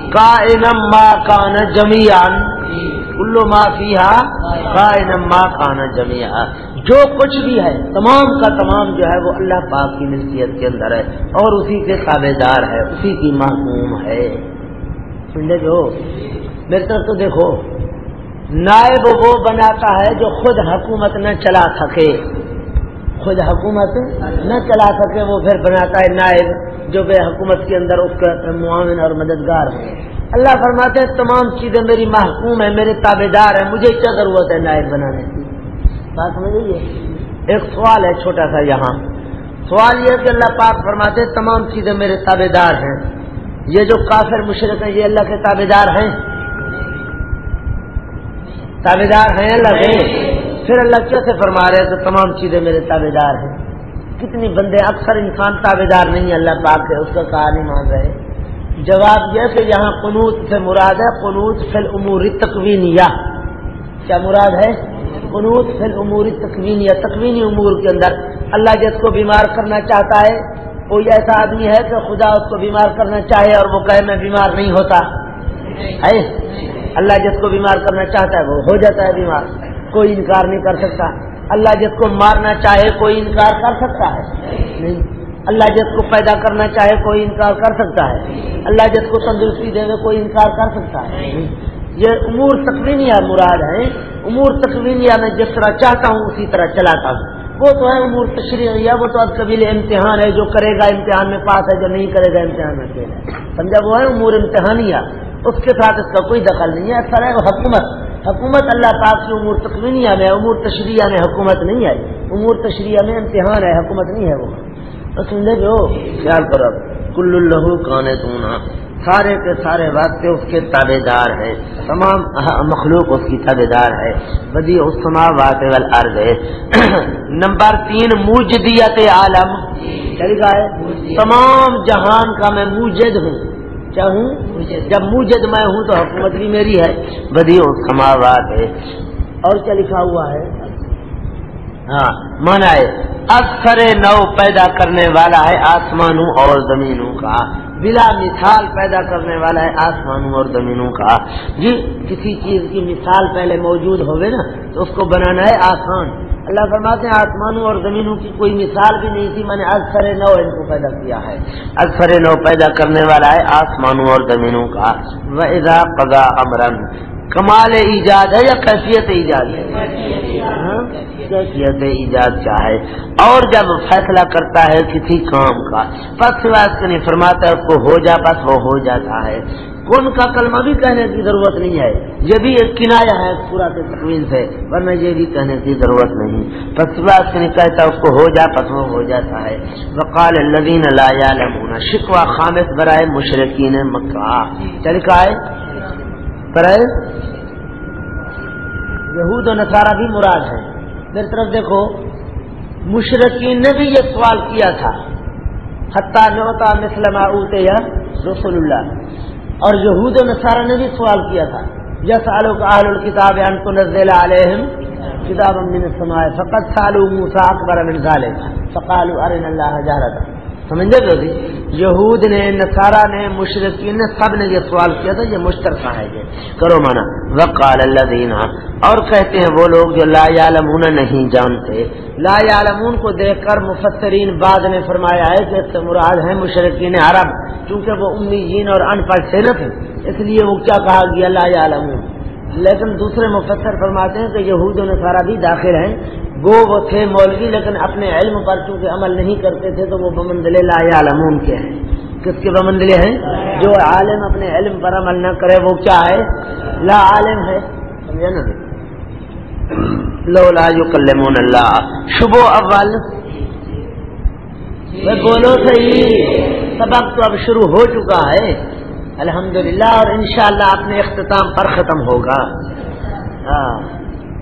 کا ما کان جمیان کلو معافیا کا ما کان جمیا جو کچھ بھی ہے، تمام کا تمام جو ہے، وہ اللہ پاک کی نصیحت کے اندر ہے اور اسی کے تابے دار ہے، اسی کی معصوم ہے۔ سنڈے جو۔ میری طرف تو دیکھو، نائب وہ بناتا ہے جو خود حکومت نہ چلا سکے۔ خود حکومت نہ چلا سکے، وہ پھر بناتا ہے نائب جو بے حکومت کے اندر اس کا معاون اور مددگار ہے۔ اللہ فرماتے ہیں، تمام چیزیں میری محکوم ہیں، میرے تابے دار ہیں، مجھے کیا ضرورت ہے نائب بنانے کی؟ بات سمجھ لیجیے ایک سوال ہے چھوٹا سا یہاں۔ سوال یہ ہے کہ اللہ پاک فرماتے ہیں، تمام چیزیں میرے تابے دار ہیں۔ یہ جو کافر مشرق ہیں، یہ اللہ کے تابے دار ہیں؟ تابے دار ہیں اللہ کے؟ پھر اللہ کیسے فرما رہے تو تمام چیزیں میرے تابے دار ہیں؟ کتنی بندے، اکثر انسان تابے دار نہیں اللہ پاک ہے، اس کا کہا نہیں مان رہے۔ جواب یہ کہ یہاں قنوت سے مراد ہے، قنوت فل عموری تقوین یا کیا مراد ہے؟ قنوت فل عموری تقوین یا تقوینی امور کے اندر۔ اللہ جس کو بیمار کرنا چاہتا ہے، کوئی ایسا آدمی ہے کہ خدا اس کو بیمار کرنا چاہے اور وہ کہے میں بیمار نہیں ہوتا۔ ہے؟ اللہ جس کو بیمار کرنا چاہتا ہے، وہ ہو جاتا ہے بیمار۔ کوئی انکار نہیں کر سکتا۔ اللہ جس کو مارنا چاہے، کوئی انکار کر سکتا ہے۔ نہیں۔ اللہ جس کو پیدا کرنا چاہے کوئی انکار کر سکتا ہے۔ اللہ جس کو تندرستی دے گا کوئی انکار کر سکتا ہے۔ یہ امور تقوینیہ مراد ہے۔ امور تقوینیہ میں جس طرح چاہتا ہوں، اسی طرح چلاتا ہوں۔ وہ تو ہے امور تشریح وہ تو اب قبیل امتحان ہے، جو کرے گا امتحان میں پاس ہے، جو نہیں کرے گا امتحان میں فیل ہے۔ سمجھا وہ ہے امور امتحانیہ، اس کے ساتھ اس کا کوئی دخل نہیں ہے۔ سر ہے حکومت۔ حکومت اللہ پاک کی امور تقوینیہ میں امور تشریح میں حکومت نہیں ہے۔ امور تشریح میں امتحان ہے، حکومت نہیں ہے وہ۔ سمجھے جو خیال کرو کل اللہ کانے تو سارے کے سارے واقع اس کے تابے دار ہے تمام مخلوق اس کی تابے دار ہے بدی اسما واقع عرض ہے نمبر تین موجدیت عالم۔ طریقہ ہے تمام جہان کا میں موجد ہوں۔ کیا ہوں؟ جب موجد میں ہوں تو حکومت بھی میری ہے۔ بدی اسما ہے اور کیا لکھا ہوا ہے؟ ہاں مانا ہے اکثر نو پیدا کرنے والا ہے آسمانوں اور زمینوں کا۔ بلا مثال پیدا کرنے والا ہے آسمانوں اور زمینوں کا۔ جی کسی چیز کی مثال پہلے موجود ہوگی نا، تو اس کو بنانا ہے آسان اللہ فرماتے ہیں آسمانوں اور زمینوں کی کوئی مثال بھی نہیں تھی، میں نے اکثر نو ان کو پیدا کیا ہے۔ اکثر نو پیدا کرنے والا ہے آسمانوں اور زمینوں کا۔ وہ ادا پگا امرن کمال ایجاد ہے یا کیفیت ایجاد ہے؟ کیفیت ایجاد چاہے اور جب فیصلہ کرتا ہے کسی کام کا، پس نہیں، فرماتا ہے اس کو ہو جا بس وہ ہو جاتا ہے۔ کون کا کلمہ بھی کہنے کی ضرورت نہیں ہے۔ یہ بھی ایک کنایا ہے پورا تقوین سے، ورنہ یہ بھی کہنے کی ضرورت نہیں۔ پس نہیں، کہتا اس کو ہو جا، پس وہ ہو جاتا ہے۔ وقال الذین لا یعلمون شکوا خامس برائے مشرقین مکہ۔ طریقہ ہے برائے یہود و نصارہ بھی مراد ہے میری طرف دیکھو مشرقین نے بھی یہ سوال کیا تھا۔ حتیٰ نوتا مسلم یا رسول اللہ اور یہود و نصارہ نے بھی سوال کیا تھا۔ یس آلو کا آل الکتاب انت نزل علیہم کتاب من السماء فقط سالو موسا اکبر من ذالک فقالوا ارن اللہ جہرتا۔ سمجھے تو تھی یہود نے، نصارہ نے مشرقین نے سب نے یہ سوال کیا تھا، یہ مشترکہ ہے یہ۔ کرو مانا، وقال اللہ دینا اور کہتے ہیں وہ لوگ جو لا یعلمون نہیں جانتے۔ لا یعلمون کو دیکھ کر مفسرین بعد نے فرمایا ہے کہ اس سے مراد ہے مشرقین عرب کیونکہ وہ امیین اور ان پڑھ سے نہ تھے۔ اس لیے وہ کیا کہا گیا، لا یعلمون۔ لیکن دوسرے مفسر فرماتے ہیں کہ یہود و نصارہ بھی داخل ہیں۔ وہ وہ تھے مولوی، لیکن اپنے علم پر چونکہ عمل نہیں کرتے تھے، تو وہ بمندلے لا عالمون کے ہیں کس کے بمندلے ہیں؟ جو عالم اپنے علم پر عمل نہ کرے، وہ کیا ہے؟ لا عالم ہے۔ سمجھا نا؟ لو لا یکلمون اللہ۔ شبو اول۔ بولو صحیح۔ سبق تو اب شروع ہو چکا ہے۔ الحمدللہ، اور انشاءاللہ اپنے اختتام پر ختم ہوگا۔ ہاں۔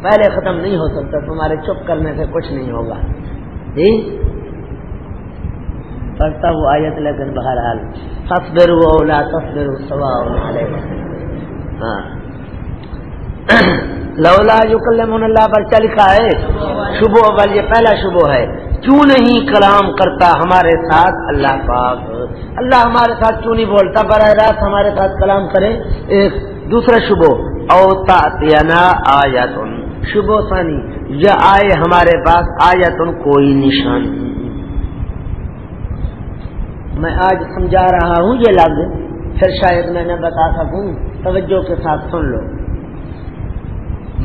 پہلے ختم نہیں ہو سکتا، تمہارے چپ کرنے سے کچھ نہیں ہوگا۔ جی؟ پڑھتا وہ آیت لیکن بہرحال۔ تصبر اولا تصبر سوا ہاں۔ لولا جو کلمون اللہ پر چل لکھا ہے؟ شبو اول یہ پہلا شبو ہے۔ کیوں نہیں کلام کرتا ہمارے ساتھ اللہ پاک؟ اللہ ہمارے ساتھ کیوں نہیں بولتا؟ براہ راست ہمارے ساتھ کلام کرے ایک دوسرا شبو اوتا آیا تم شبو ثانی، یا آئے ہمارے پاس، آیا تم کوئی نشان۔ میں آج سمجھا رہا ہوں یہ لفظ، پھر شاید میں نے بتا سکوں، توجہ کے ساتھ سن لو۔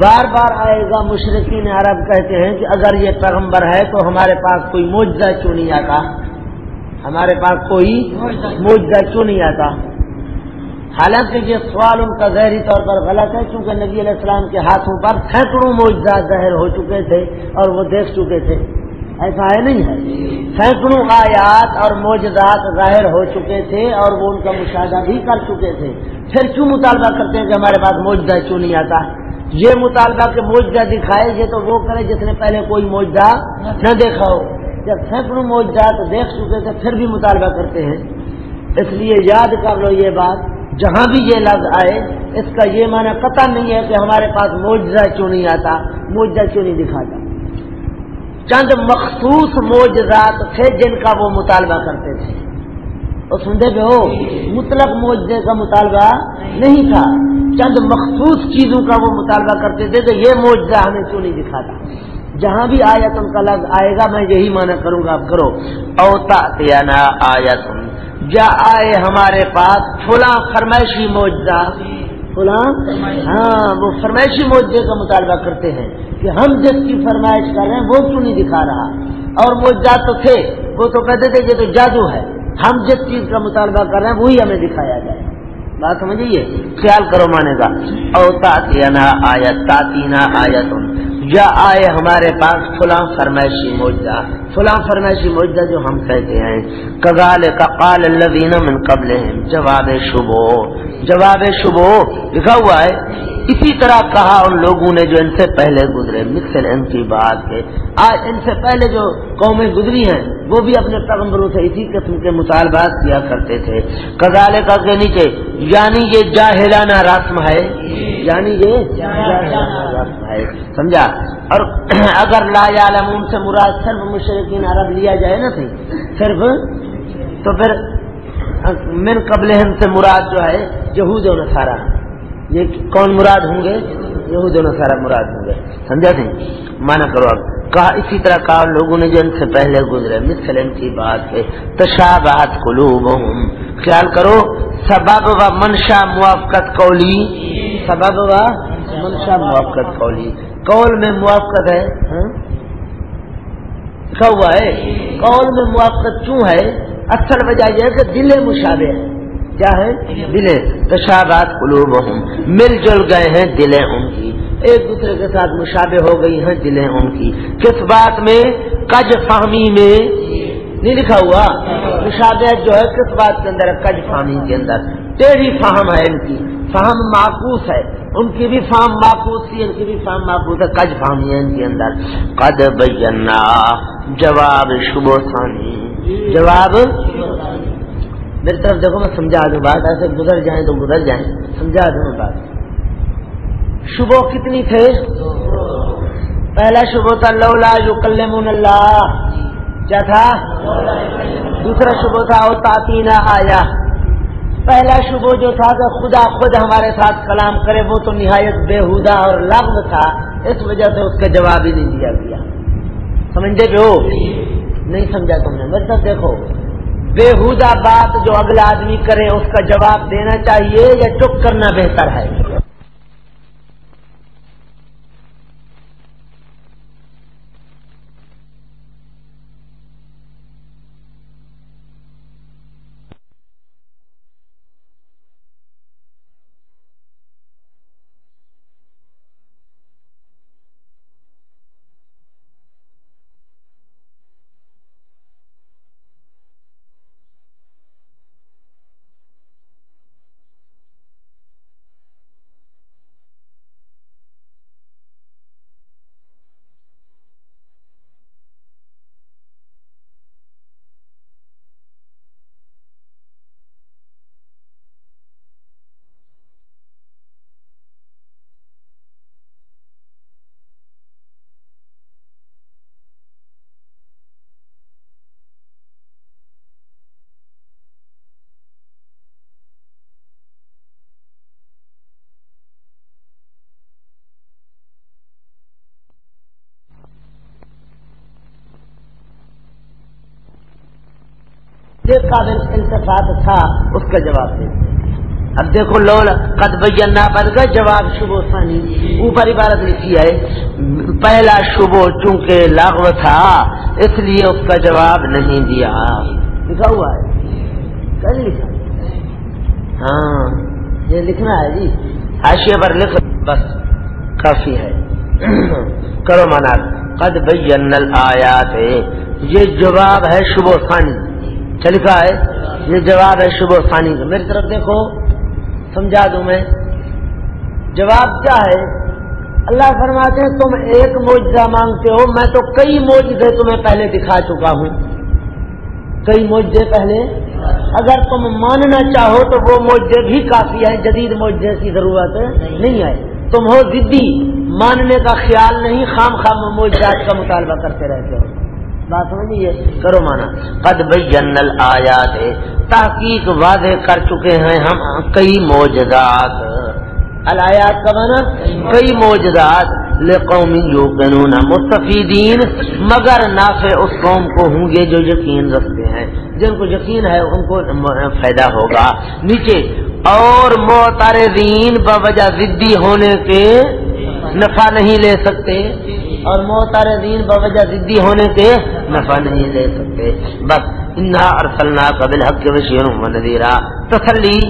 بار بار آئے گا مشرقین عرب کہتے ہیں کہ اگر یہ پیغمبر ہے تو ہمارے پاس کوئی موجہ کیوں نہیں آتا؟ ہمارے پاس کوئی موجہ کیوں نہیں آتا؟ حالانکہ یہ سوال ان کا ظاہری طور پر غلط ہے، کیونکہ نبی علیہ السلام کے ہاتھوں پر سینکڑوں موجودات ظاہر ہو چکے تھے اور وہ دیکھ چکے تھے۔ ایسا ہے نہیں ہے؟ سینکڑوں آیات اور موجودات ظاہر ہو چکے تھے اور وہ ان کا مشاہدہ بھی کر چکے تھے۔ پھر کیوں مطالبہ کرتے ہیں کہ ہمارے پاس موجودہ کیوں نہیں آتا؟ یہ مطالبہ کہ موجودہ دکھائے، یہ تو وہ کرے جس نے پہلے کوئی موجودہ نہ دیکھا ہو۔ جب سینکڑوں موجودات دیکھ چکے تھے، پھر بھی مطالبہ کرتے ہیں۔ اس لیے یاد کر لو یہ بات جہاں بھی یہ لفظ آئے، اس کا یہ معنی پتہ نہیں ہے کہ ہمارے پاس موجزہ کیوں نہیں آتا موجزہ کیوں نہیں دکھاتا۔ چند مخصوص موجزات تھے جن کا وہ مطالبہ کرتے تھے۔ اور سنتے پہ ہو مطلب موجے کا مطالبہ نہیں تھا۔ چند مخصوص چیزوں کا وہ مطالبہ کرتے تھے کہ یہ موجزہ ہمیں کیوں نہیں دکھاتا۔ جہاں بھی آیا تم کا لفظ آئے گا، میں یہی معنی کروں گا، آپ کرو۔ اوتا آیا تم جا آئے ہمارے پاس، فلاں فرمائشی موجہ فلاں؟ ہاں وہ فرمائشی معجزے کا مطالبہ کرتے ہیں کہ ہم جس کی فرمائش کر رہے ہیں، وہ کیوں نہیں دکھا رہا؟ اور وہ تو تھے، وہ تو کہتے تھے یہ تو جادو ہے۔ ہم جس چیز کا مطالبہ کر رہے ہیں، وہی ہمیں دکھایا جائے۔ بات سمجھیے؟ خیال کرو مانے گا۔ او تاتینا آیت تاتینا آیت۔ یا آئے ہمارے پاس فلاں فرمائشی موجہ فلاں فرمائشی موجہ جو ہم کہتے ہیں۔ کگال کقال الذین من قبل جواب شبو جواب شبو لکھا ہوا ہے۔ اسی طرح کہا ان لوگوں نے جو ان سے پہلے گزرے، مثل ان کی بات ہے۔ آج ان سے پہلے جو قومیں گزری ہیں، وہ بھی اپنے پیغمبروں سے اسی قسم کے مطالبات کیا کرتے تھے۔ کگالے کا کے نیچے یعنی یہ جاہلانہ رسم ہے۔ یعنی یہ سمجھا؟ اور اگر لا عالمون سے مراد صرف مشرقین عرب لیا جائے نا صحیح؟ صرف؟ تو پھر من قبل سے مراد جو ہے یہود و نصارہ۔ یہ کون مراد ہوں گے؟ یہود و نصارہ مراد ہوں گے۔ سمجھا تھی مانا کرو اب۔ کہا، اسی طرح کہا، لوگوں نے جو ان سے پہلے گزرے۔ مثل ان کی بات ہے۔ تشابہت قلوبہم۔ خیال کرو، سبب و منشا موافقت قولی۔ سبب و منشا موافقت قولی۔ قول میں موافقت ہے۔ ہاں؟ لکھا ہوا ہے؟ قول میں موافقت کیوں ہے؟ اصل وجہ یہ ہے کہ دل مشابے ہیں کیا ہے؟ دلیں۔ تشابات قلوب مل جل گئے ہیں دلیں ان کی۔ ایک دوسرے کے ساتھ مشابے ہو گئی ہیں دلیں ان کی۔ کس بات میں؟ کج فہمی میں۔ نہیں لکھا ہوا؟ مشابہت جو ہے کس بات کے اندر؟ کج فہمی کے اندر۔ تیری فہم ہے ان کی۔ فہم معکوس ہے۔ ان کی بھی فہم معکوس تھی، ان کی بھی فہم معکوس ہے۔ کج فہمی ہے ان کے اندر۔ قد بینا، جواب شبو ثانی۔ جواب؟ میری طرف دیکھو میں سمجھا دوں بات، ایسے گزر جائیں تو گزر جائیں، سمجھا دوں بات۔ شبو کتنی تھے؟ پہلا شبو تھا، لولا جو کلمون اللہ۔ کیا تھا؟ دوسرا شبہ تھا وہ تاطینہ آیا۔ پہلا شبہ جو تھا کہ خدا خود ہمارے ساتھ کلام کرے، وہ تو نہایت بےحدہ اور لغ تھا۔ اس وجہ سے اس کا جواب ہی نہیں دیا گیا۔ سمجھے ہو نہیں سمجھا تم نے۔ مطلب دیکھو بےحدہ بات جو اگلا آدمی کرے اس کا جواب دینا چاہیے یا چپ کرنا بہتر ہے؟ اس کا جواب دے اب دیکھو لول قد بینا پر کا جواب شبو ثانی۔ اوپر عبارت لکھی ہے، پہلا شبو چونکہ لاغو تھا، اس لیے اس کا جواب نہیں دیا۔ لکھا ہوا ہے۔ کل لکھا؟ ہاں یہ لکھنا ہے جی۔ حاشیے پر لکھ، بس کافی ہے۔ کرو منا قد بین آیات یہ جواب ہے شبو ثانی۔ چلکا ہے؟ یہ جواب ہے شبہ ثانی کا۔ میری طرف دیکھو، سمجھا دوں میں۔ جواب کیا ہے؟ اللہ فرماتے ہیں، تم ایک موجودہ مانگتے ہو، میں تو کئی موجودے تمہیں پہلے دکھا چکا ہوں۔ کئی موجے پہلے۔ اگر تم ماننا چاہو تو وہ موجے بھی کافی ہیں، جدید موجے کی ضرورت نہیں ہے۔ تم ہو ضدی ماننے کا خیال نہیں، خام خام موجات کا مطالبہ کرتے رہتے ہو۔ بات سمجھیے کرو مانا قد بین آیات تحقیق واضح کر چکے ہیں ہم کئی موجدات الایات کا مانا کئی موجدات لقوم یوقنون مستفیدین، مگر نافع اس قوم کو ہوں گے جو یقین رکھتے ہیں۔ جن کو یقین ہے، ان کو فائدہ ہوگا۔ نیچے، اور معترضین بوجہ ضدی ہونے کے نفع نہیں لے سکتے اور موتار دین بوجہ ضدی ہونے کے نفع نہیں لے سکتے۔ بس انہا ارسلنا قبل حق کے وشیر نذیرا تسلی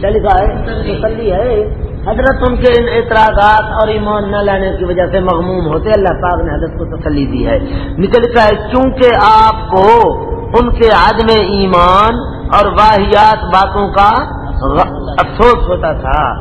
تسلی ہے۔ حضرت ان کے ان اعتراضات اور ایمان نہ لانے کی وجہ سے مغموم ہوتے اللہ پاک نے حضرت کو تسلی دی ہے۔ نکلتا ہے کیونکہ آپ کو ان کے عدم ایمان اور واحیات باتوں کا افسوس ہوتا تھا۔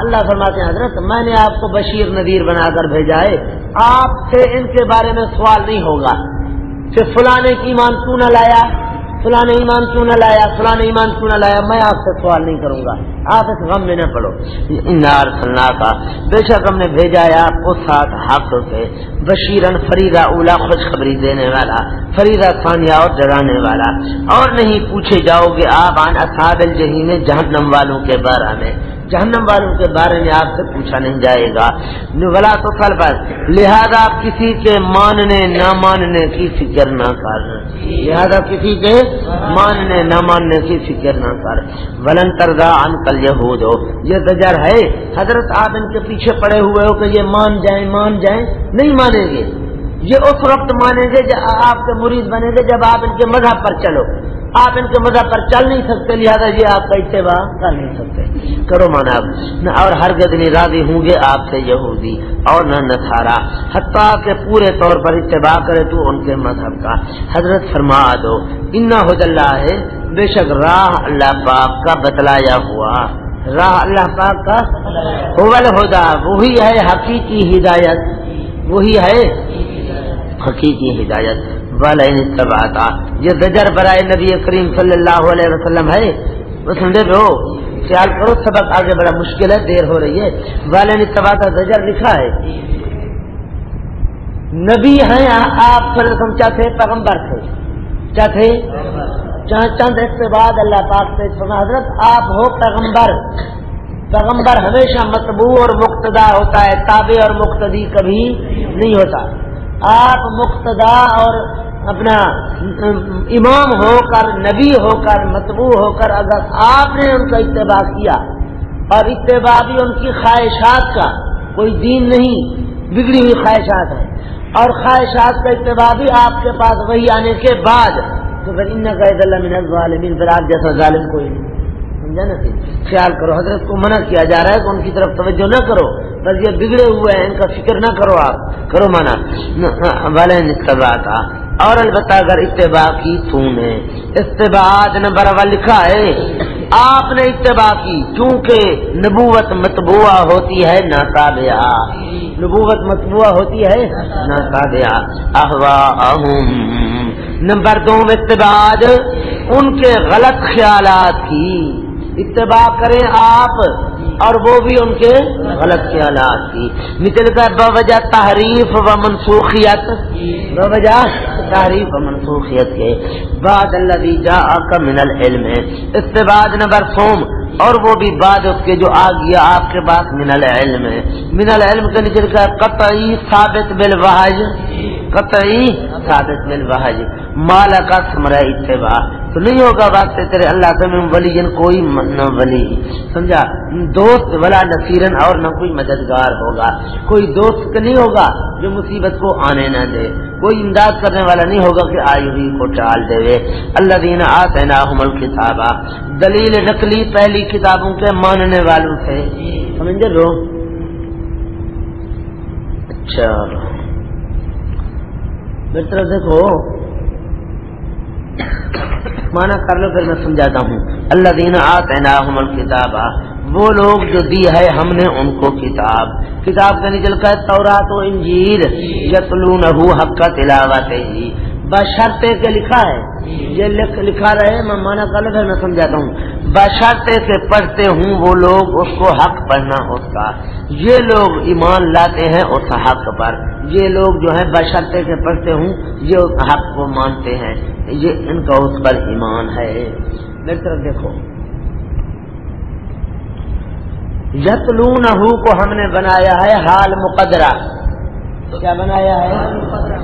اللہ فرماتے ہیں، حضرت، میں نے آپ کو بشیر نذیر بنا کر بھیجا ہے۔ آپ سے ان کے بارے میں سوال نہیں ہوگا۔ کہ فلاں ایمان کیوں نہ لایا؟ فلاں ایمان کیوں نہ لایا فلاں ایمان کیوں نہ لایا؟ میں آپ سے سوال نہیں کروں گا۔ آپ اس غم میں نہ پڑو۔ انار سلنا کا بے شک ہم نے بھیجا ہے آپ کو ساتھ ہاتھوں سے۔ بشیرن فریدا اولا خوشخبری دینے والا فریدا ثانیہ اور جگانے والا۔ اور نہیں پوچھے جاؤ گے آپ آن اصحاب الجہین جہنم والوں کے بارے میں۔ جہنم والوں کے بارے میں آپ سے پوچھا نہیں جائے گا۔ ولا تو کل پر لہذا آپ کسی کے ماننے، نہ ماننے کی فکر نہ کر۔ لہذا کسی کے ماننے، نہ ماننے کی فکر نہ کر۔ ولن تردا ان کل یہ ہو دو یہ دجر ہے۔ حضرت آپ ان کے پیچھے پڑے ہوئے ہو کہ یہ مان جائیں مان جائیں۔ نہیں مانیں گے۔ یہ اس وقت مانیں گے جب آپ کے مرید بنے گے جب آپ ان کے مذہب پر چلو۔ آپ ان کے مذہب پر چل نہیں سکتے، لہٰذا یہ آپ کا اتباع کر نہیں سکتے۔ کرو مانا اور ہر گدنی راضی ہوں گے آپ سے یہودی اور نہ نسارا حتیٰ کہ پورے طور پر اتباع کرے تو ان کے مذہب کا۔ حضرت فرما دو، ان حد اللہ ہے بے شک راہ اللہ پاک کا بتلایا ہوا۔ راہ اللہ پاک کا؟ ہودا وہی ہے حقیقی ہدایت۔ وہی ہے حقیقی ہدایت۔ والا یہ زجر برائے نبی کریم صلی اللہ علیہ وسلم ہے۔ وہ سمجھے ہو خیال کرو، سبق آگے بڑا مشکل ہے، دیر ہو رہی ہے۔ والے تبا کا زجر لکھا ہے۔ نبی ہیں، آپ صلی اللہ علیہ وسلم کیا تھے پیغمبر تھے۔ کیا تھے چند اس کے بعد اللہ پاک سے حضرت آپ ہو پیغمبر۔ پیغمبر ہمیشہ متبو اور مقتدا ہوتا ہے، تابع اور مقتدی کبھی نہیں ہوتا۔ آپ مقتدا اور اپنا امام ہو کر، نبی ہو کر متبو ہو کر اگر آپ نے ان کا اتباع کیا اور اتباع بھی ان کی خواہشات کا، کوئی دین نہیں، بگڑی ہوئی خواہشات ہے اور خواہشات کا اتباع بھی آپ کے پاس وہی آنے کے بعد۔ تو پھر ان کا ظالمین پھر آپ جیسا ظالم کوئی نہیں۔ سمجھا نا خیال کرو، حضرت کو منع کیا جا رہا ہے کہ ان کی طرف توجہ نہ کرو، بس یہ بگڑے ہوئے ہیں، ان کا فکر نہ کرو آپ۔ کرو مانا والے اور البتہ اگر اتباع کی تو نے استباع نمبر لکھا ہے، آپ نے اتباع کی کیونکہ نبوت متبوع ہوتی ہے نہ تابعہ نبوت متبوع ہوتی ہے نہ تابعہ احوا نمبر دو اتباع ان کے غلط خیالات کی۔ اتباع کریں آپ اور وہ بھی ان کے غلط خیالات کی مثل کا بوجہ تحریف و منسوخیت۔ بوجہ تحریف و منسوخیت کے۔ بعد اللہ جا کا من العلم۔ اس سے بعد نمبر سوم۔ اور وہ بھی بعد اس کے جو آ گیا آپ کے پاس من العلم۔ من العلم کے نچل کا قطعی ثابت بالوحج قطعی ثابت بالوحج مالا کا سمرہ اتباع۔ تو نہیں ہوگا بات تیرے اللہ سے ولی کوئی نہ ولی۔ سمجھا؟ دوست ولا نصیرن اور نہ کوئی مددگار ہوگا۔ کوئی دوست نہیں ہوگا جو مصیبت کو آنے نہ دے۔ کوئی امداد کرنے والا نہیں ہوگا کہ آئی ہوئی کو ٹال دے۔ وے اللہ دین آتے نا کتابہ دلیل نقلی پہلی کتابوں کے ماننے والوں سے۔ سمجھے لو اچھا۔ میری طرف دیکھو مانا کر لو پھر میں سمجھاتا ہوں. اللہ دینا آتے کتاب وہ لوگ جو دی ہے ہم نے ان کو کتاب. کتاب کا نکل کر تورات و انجیر یتلون حق کا تلاوت ہی بشرطے کے لکھا ہے۔ یہ لکھا رہے میں مانا کر لو پھر میں سمجھاتا ہوں۔ بشرطے سے پڑھتے ہوں وہ لوگ، اس کو حق پڑھنا اس کا یہ لوگ ایمان لاتے ہیں، اس حق پر۔ یہ لوگ جو ہے بشرطے سے پڑھتے ہوں، یہ اس حق کو مانتے ہیں۔ یہ ان کا اس پر ایمان ہے۔ میری طرف دیکھو۔ یتلون کو ہم نے بنایا ہے حال مقدرہ۔ کیا بنایا ہے؟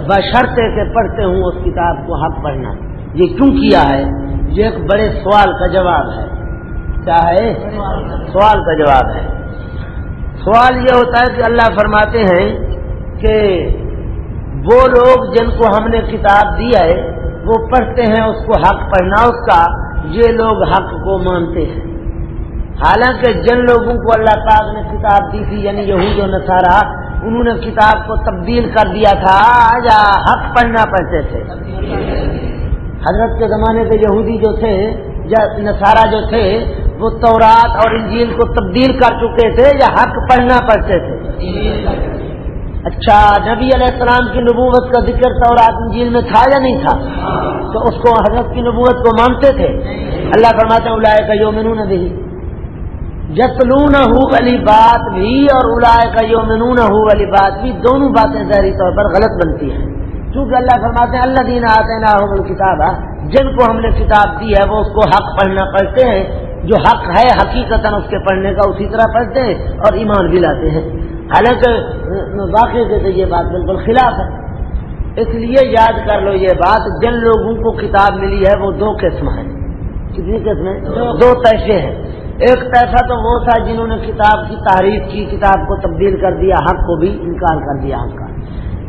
بشرطے سے پڑھتے ہوں اس کتاب کو حق پڑھنا۔ یہ کیوں کیا ہے؟ یہ ایک بڑے سوال کا جواب ہے۔ کیا ہے؟ سوال کا جواب ہے۔ سوال یہ ہوتا ہے کہ اللہ فرماتے ہیں کہ وہ لوگ جن کو ہم نے کتاب دی ہے، وہ پڑھتے ہیں اس کو حق پڑھنا، اس کا یہ لوگ حق کو مانتے ہیں۔ حالانکہ جن لوگوں کو اللہ پاک نے کتاب دی تھی یعنی یہود و نصارہ انہوں نے کتاب کو تبدیل کر دیا تھا یا حق پڑھنا پڑتے تھے۔ حضرت کے زمانے کے یہودی جو تھے یا نصارہ جو تھے، وہ تورات اور انجیل کو تبدیل کر چکے تھے یا حق پڑھنا پڑتے تھے۔ اچھا نبی علیہ السلام کی نبوت کا ذکر تورات، انجیل میں تھا یا نہیں تھا؟ تو اس کو حضرت کی نبوت کو مانتے تھے۔ اللہ فرماتے ہیں کا یومنو نہ یتلون ہو والی بات بھی اور اڑائے کا یومنون ہو والی بات بھی دونوں باتیں ظاہری طور پر غلط بنتی ہیں۔ کیونکہ اللہ فرماتے ہیں اللہ دین آتے نا کتاب جن کو ہم نے کتاب دی ہے وہ اس کو حق پڑھنا پڑھتے ہیں۔ جو حق ہے حقیقت اس کے پڑھنے کا اسی طرح پڑھتے ہیں اور ایمان بھی لاتے ہیں۔ حالانکہ واقعی سے یہ بات بالکل خلاف ہے۔ اس لیے یاد کر لو یہ بات جن لوگوں کو کتاب ملی ہے وہ دو قسم ہیں۔ کتنی قسمیں دو پیسے ہیں۔ ایک پیسہ تو وہ تھا جنہوں نے کتاب کی تعریف کی، کتاب کو تبدیل کر دیا، حق کو بھی انکار کر دیا حق کا۔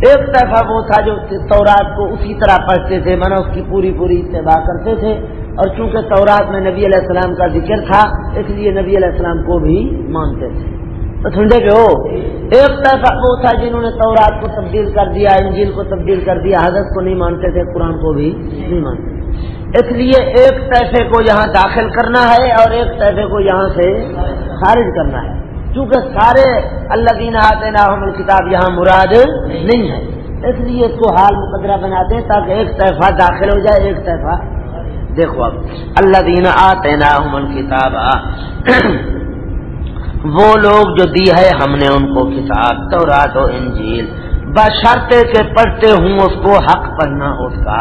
ایک پیسہ وہ تھا جو تورات کو اسی طرح پڑھتے تھے منا اس کی پوری پوری اتباع کرتے تھے۔ اور چونکہ تورات میں نبی علیہ السلام کا ذکر تھا، اس لیے نبی علیہ السلام کو بھی مانتے تھے۔ تو سمجھے کہ ہو، ایک پیسہ وہ تھا جنہوں نے تورات کو تبدیل کر دیا، انجیل کو تبدیل کر دیا، حضرت کو نہیں مانتے تھے، قرآن کو بھی نہیں مانتے اس لیے ایک پیسے کو یہاں داخل کرنا ہے اور ایک پیسے کو یہاں سے خارج کرنا ہے۔ کیونکہ سارے اللہ دین آتے کتاب یہاں مراد نہیں ہے۔ اس لیے اس کو حال مقدرہ بناتے ہیں تاکہ ایک طرفہ داخل ہو جائے، ایک طرفہ دیکھو اب اللہ دین آتے نا کتاب وہ لوگ جو دی ہے ہم نے ان کو کتاب تو رات و انجیل۔ بشرطے کے پڑھتے ہوں اس کو حق پڑھنا اس کا۔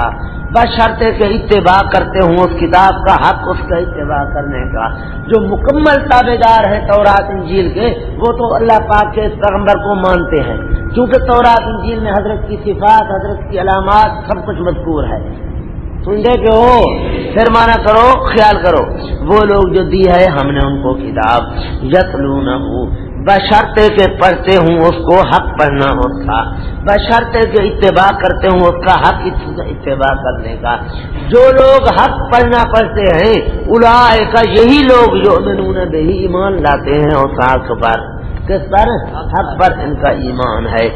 بشرطے کے اتباع کرتے ہوں، اس کتاب کا حق، اس کا اتباع کرنے کا۔ جو مکمل تابے دار ہے تورات، انجیل کے، وہ تو اللہ پاک کے پیغمبر کو مانتے ہیں۔ کیونکہ تورات، انجیل میں حضرت کی صفات، حضرت کی علامات سب کچھ مذکور ہے۔ سنڈے کے ہو، پھر مانا کرو، خیال کرو۔ وہ لوگ جو دی ہے، ہم نے ان کو کتاب۔ یتلون بشرطے کے پڑھتے ہوں اس کو حق پڑھنا اس کا بشرطے کے اتباع کرتے ہوں اس کا حق اتباع کرنے کا جو لوگ حق پڑھنا پڑھتے ہیں الا کا یہی لوگ جو انہوں نے ایمان لاتے ہیں اس حق پر۔ کس پر؟ حق پر ان کا ایمان ہے۔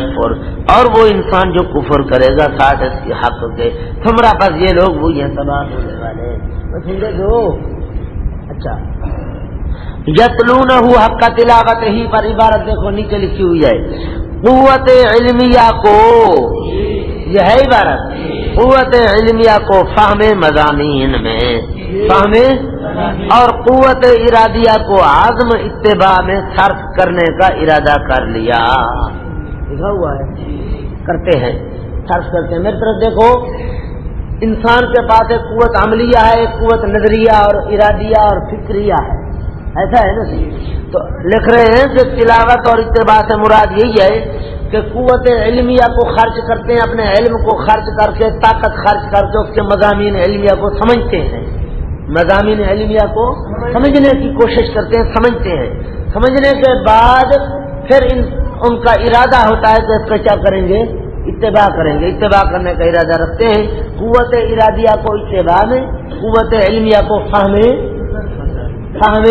پر اور وہ انسان جو کفر کرے گا ساتھ اس کے حق کے۔ تمہارا پاس یہ لوگ وہ یہ تباہ ہونے والے۔ جو؟ اچھا۔ یتلون حق کا تلاوت ہی پر عبارت دیکھو نیچے لکھی ہوئی ہے۔ قوت علمیہ کو، یہ ہے عبارت۔ قوت علمیہ کو فہم مضامین میں۔ فہم اور قوت ارادیہ کو عزم اتباع میں صرف کرنے کا ارادہ کر لیا۔ لکھا ہوا ہے۔ کرتے ہیں۔ صرف کرتے ہیں۔ میری طرف دیکھو، انسان کے پاس ایک قوت عملیہ ہے، ایک قوت نظریہ اور ارادیہ اور فکریہ ہے۔ ایسا ہے نا تو لکھ رہے ہیں کہ تلاوت اور اتباع سے مراد یہی ہے کہ قوت علمیہ کو خرچ کرتے ہیں، اپنے علم کو خرچ کر کے، طاقت خرچ کر کے، اس کے مضامین علمیہ کو سمجھتے ہیں۔ مضامین علمیہ کو سمجھنے کی کوشش کرتے ہیں، سمجھتے ہیں۔ سمجھنے کے بعد پھر ان ان کا ارادہ ہوتا ہے کہ اس کا کیا کریں گے؟ اتباع کریں گے۔ اتباع کرنے کا ارادہ رکھتے ہیں۔ قوت ارادیہ کو اتباع میں، قوت علمیہ کو فہمے فہم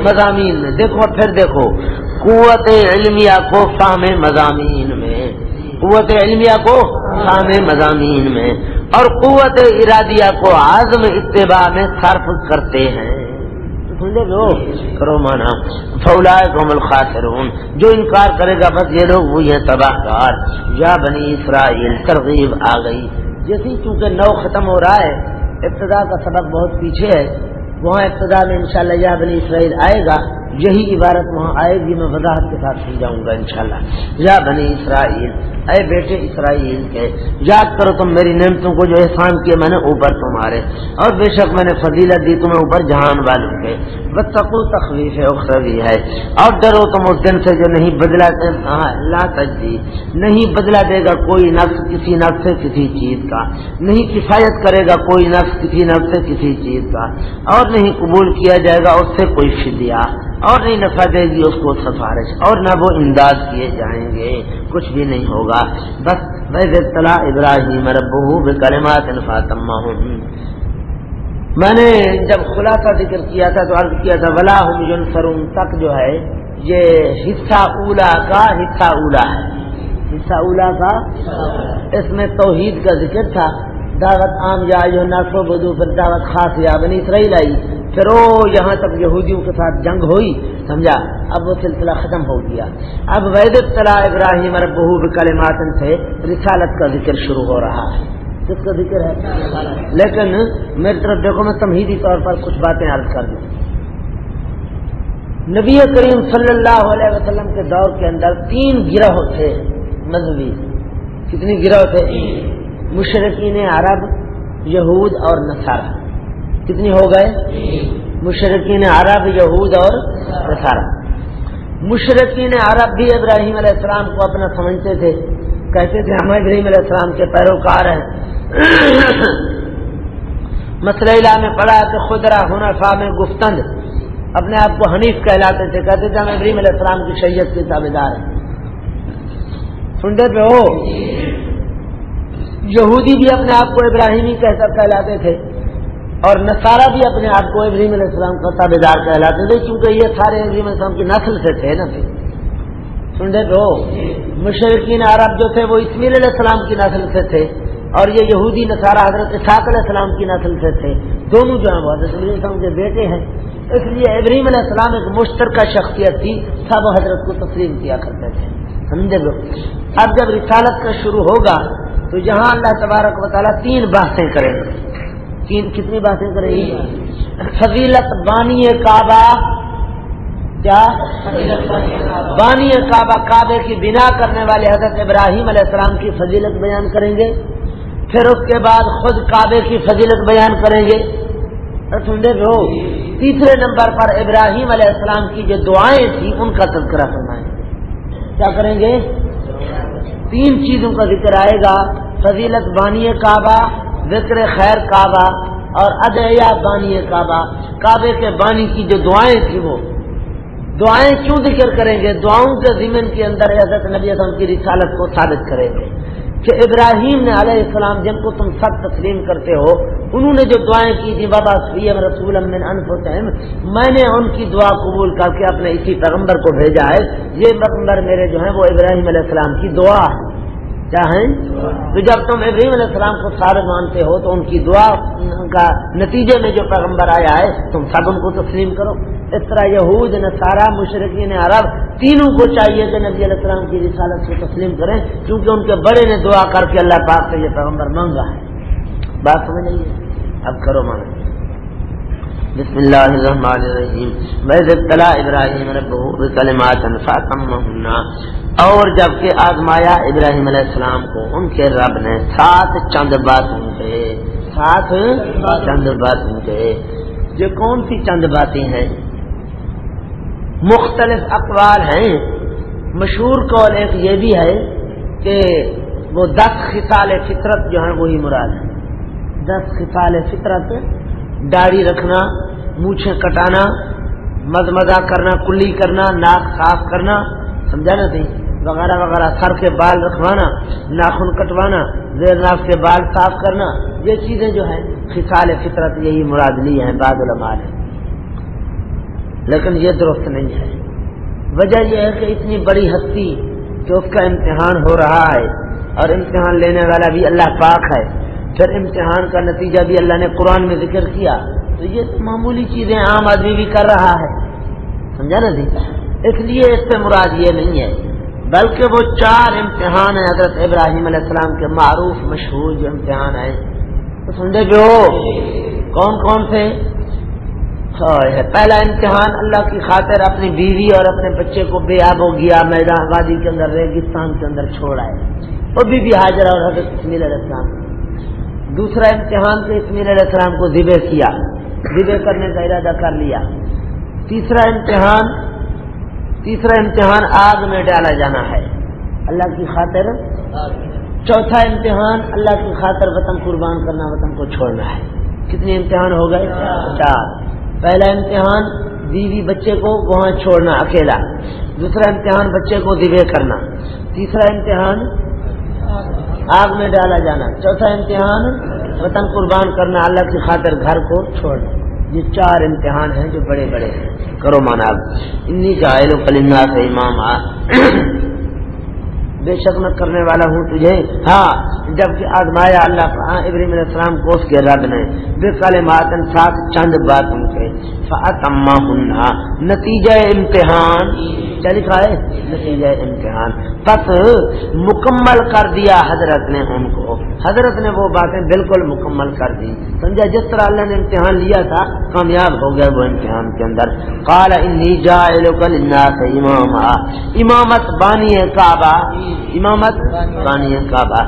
مضامین میں۔ دیکھو پھر دیکھو۔ قوت علمیہ کو فہم مضامین میں۔ قوت علمیہ کو فہم مضامین میں۔ اور قوت ارادیہ کو عزم اتباع میں صرف کرتے ہیں۔ کرو مانا۔ فولا کومل خاطرون جو انکار کرے گا، بس یہ لوگ وہ یہ تباہ کار یا بنی اسرائیل، ترغیب آ گئی۔ جیسی چونکہ نو ختم ہو رہا ہے، ابتدا کا سبق بہت پیچھے ہے۔ وہاں ابتدا میں انشاءاللہ یا بنی اسرائیل آئے گا یہی عبارت وہاں آئے گی، میں وضاحت کے ساتھ سمجھاؤں گا انشاءاللہ۔ یا بنی اسرائیل، اے بیٹے اسرائیل کے، یاد کرو تم میری نعمتوں کو جو احسان کیے میں نے اوپر تمہارے۔ اور بے شک میں نے فضیلت دی تمہیں اوپر جہان والوں کے۔ بس تخلیف ہے اخروی ہے۔ اور ڈرو تم اس دن سے جو نہیں بدلا لا تجزی۔ نہیں بدلا دے گا کوئی نفس کسی نفس سے کسی چیز کا۔ نہیں کفایت کرے گا کوئی نفس کسی نفس سے کسی چیز کا۔ اور نہیں قبول کیا جائے گا اس سے کوئی فدیہ۔ اور نہیں نفع دے گی اس کو سفارش، اور نہ وہ امداد کیے جائیں گے، کچھ بھی نہیں ہوگا۔ بس ویسے طلا ابراہیم کلمات فاطمہ ہوں میں نے جب خلاصہ ذکر کیا تھا تو عرض کیا تھا، ولا ہوں سرون تک جو ہے، یہ حصہ اولا کا حصہ اولا ہے۔ حصہ اولا کا؟ اس میں توحید کا ذکر تھا۔ دعوت عام یا جو نقو بدو پھر دعوت خاص یا بنی اسرائیل آئی۔ پھر وہ یہاں تک یہودیوں کے ساتھ جنگ ہوئی، سمجھا؟ اب وہ سلسلہ ختم ہو گیا۔ اب وید طلاح ابراہیم اربحب کلماتن سے رسالت کا ذکر شروع ہو رہا ہے۔ کس کا ذکر ہے؟ لیکن میری طرف دیکھو، میں تمہیدی طور پر کچھ باتیں عرض کر دوں۔ نبی کریم صلی اللہ علیہ وسلم کے دور کے اندر تین گروہ تھے مذہبی۔ کتنی گروہ تھے؟ مشرقین عرب، یہود اور نصارہ۔ کتنی ہو گئے؟ مشرقین عرب، یہود اور نصارہ۔ مشرقین عرب بھی ابراہیم علیہ السلام کو اپنا سمجھتے تھے۔ کہتے تھے، ہم ابراہیم علیہ السلام کے پیروکار ہیں۔ مسئلہ میں پڑا کہ خدرا ہونا میں گفتند۔ اپنے آپ کو حنیف کہلاتے تھے۔ کہتے تھے، ہم ابراہیم علیہ السلام کی شریعت کے تابے دار ہیں۔ سنتے پہ ہو؟ یہودی بھی اپنے آپ کو ابراہیمی کہتا کہلاتے تھے۔ اور نصارہ بھی اپنے آپ کو ابراہیم علیہ السلام کا تابے دار کہلاتے تھے کیونکہ یہ سارے ابراہیم علیہ السلام کی نسل سے تھے نا سن رہے تو۔ مشرقین عرب جو تھے وہ اسمیل علیہ السلام کی نسل سے تھے اور یہ یہودی نصارہ حضرت اساق علیہ السلام کی نسل سے تھے۔ دونوں جو ہیں وہ حضرت علیہ السلام کے بیٹے ہیں۔ اس لیے ابراہیم علیہ السلام ایک مشترکہ شخصیت تھی۔ سب حضرت کو تسلیم کیا کرتے تھے۔ سمجھے لو اب جب رسالت کا شروع ہوگا تو یہاں اللہ تبارک و تعالیٰ تین باتیں کریں۔ گے کتنی باتیں کرے گی؟ فضیلت بانی کعبہ، کیا؟ بانی کعبہ، کعبے کی بنا کرنے والے حضرت ابراہیم علیہ السلام کی فضیلت بیان کریں گے۔ پھر اس کے بعد خود کعبے کی فضیلت بیان کریں گے۔ سمجھے ہو تیسرے نمبر پر ابراہیم علیہ السلام کی جو دعائیں تھیں، ان کا تذکرہ فرمائیں۔ کیا کریں گے؟ تین چیزوں کا ذکر آئے گا۔ فضیلت بانی کعبہ ذکر خیر کعبہ اور ادیا بانی کعبہ۔ کعبے کے بانی کی جو دعائیں تھیں وہ۔ دعائیں کیوں ذکر کریں گے؟ دعاؤں کے ضمن کے اندر حضرت نبی اعظم کی رسالت کو ثابت کریں گے کہ ابراہیم نے علیہ السلام جن کو تم سب تسلیم کرتے ہو، انہوں نے جو دعائیں کی تھی بابا سیم رسول میں نے ان کی دعا قبول کر کے اپنے اسی پیغمبر کو بھیجا ہے۔ یہ پیغمبر میرے جو ہیں وہ ابراہیم علیہ السلام کی دعا ہے۔ چاہیں تو جب تم ابراہیم علیہ السلام کو سارے مانتے ہو تو ان کی دعا کا نتیجے میں جو پیغمبر آیا ہے، تم سب ان کو تسلیم کرو۔ اس طرح یہود، نصارہ، مشرقین عرب تینوں کو چاہیے کہ نبی علیہ السلام کی رسالت کو تسلیم کریں کیونکہ ان کے بڑے نے دعا کر کے اللہ پاک سے یہ پیغمبر مانگا ہے۔ بات سمجھ لیجیے اب کرو مانا بسم اللہ الرحمن الرحیم۔ ابتلا ابراہیم ربہ بکلمات اور جبکہ آزمایا ابراہیم علیہ السلام کو، ان کے رب نے سات چند باتوں کے سات چند باتوں کے یہ کون سی چند باتیں ہیں؟ مختلف اقوال ہیں۔ مشہور قول ایک یہ بھی ہے کہ وہ دس خصال فطرت جو ہیں، وہی مراد ہے دس خصال فطرت، داڑھی رکھنا، مونچھیں کٹانا مز مزہ کرنا، کلی کرنا، ناک صاف کرنا، سمجھا نا تھی وغیرہ وغیرہ، سر کے بال رکھوانا، ناخن کٹوانا، زیر ناف کے بال صاف کرنا، یہ چیزیں جو ہیں، خصال فطرت یہی مراد لی ہیں باد علماء نے۔ لیکن یہ درست نہیں ہے۔ وجہ یہ ہے کہ اتنی بڑی ہستی کہ اس کا امتحان ہو رہا ہے، اور امتحان لینے والا بھی اللہ پاک ہے۔ پھر امتحان کا نتیجہ بھی اللہ نے قرآن میں ذکر کیا۔ تو یہ معمولی چیزیں عام آدمی بھی کر رہا ہے۔ سمجھا نا جی؟ اس لیے اس سے مراد یہ نہیں ہے۔ بلکہ وہ چار امتحان ہیں، حضرت ابراہیم علیہ السلام کے معروف مشہور جو امتحان ہیں۔ تو سمجھے جو کون کون سے پہلا امتحان اللہ کی خاطر اپنی بیوی اور اپنے بچے کو بے آب ہو گیا، میدان وادی کے اندر، ریگستان کے اندر چھوڑا ہے۔ وہ بی بی حاضر اور حضرت اسمیل علیہ السلام۔ دوسرا امتحان سے اسمیل علیہ السلام کو ذبے کیا۔ ذبے کرنے کا ارادہ کر لیا۔ تیسرا امتحان تیسرا امتحان آگ میں ڈالا جانا ہے۔ اللہ کی خاطر۔ چوتھا امتحان اللہ کی خاطر وطن قربان کرنا، وطن کو چھوڑنا ہے۔ کتنے امتحان ہو گئے؟ چار۔ پہلا امتحان بیوی بچے کو وہاں چھوڑنا، اکیلا۔ دوسرا امتحان بچے کو ذبے کرنا۔ تیسرا امتحان آگ میں ڈالا جانا۔ چوتھا امتحان وطن قربان کرنا، اللہ کی خاطر گھر کو چھوڑنا۔ یہ چار امتحان ہیں جو بڑے بڑے ہیں۔ کرو مانا انی جائل کلنگا سے امام۔ بے شک میں کرنے والا ہوں تجھے۔ ہاں جبکہ آزمایا اللہ ابراہیم علیہ السلام کو اس کے رب نے۔ بے کال ماتن ساتھ چند بات ان کے فاتما ہننا نتیجہ امتحان۔ کیا لکھا ہے؟ نتیجہ امتحان۔ بس مکمل کر دیا حضرت نے ان کو۔ حضرت نے وہ باتیں بالکل مکمل کر دی۔ سمجھا؟ جس طرح اللہ نے امتحان لیا تھا، کامیاب ہو گیا وہ امتحان کے اندر۔ کال انی امام امامت بانی ہے کعبہ۔ امامت بانی ہے کعبہ۔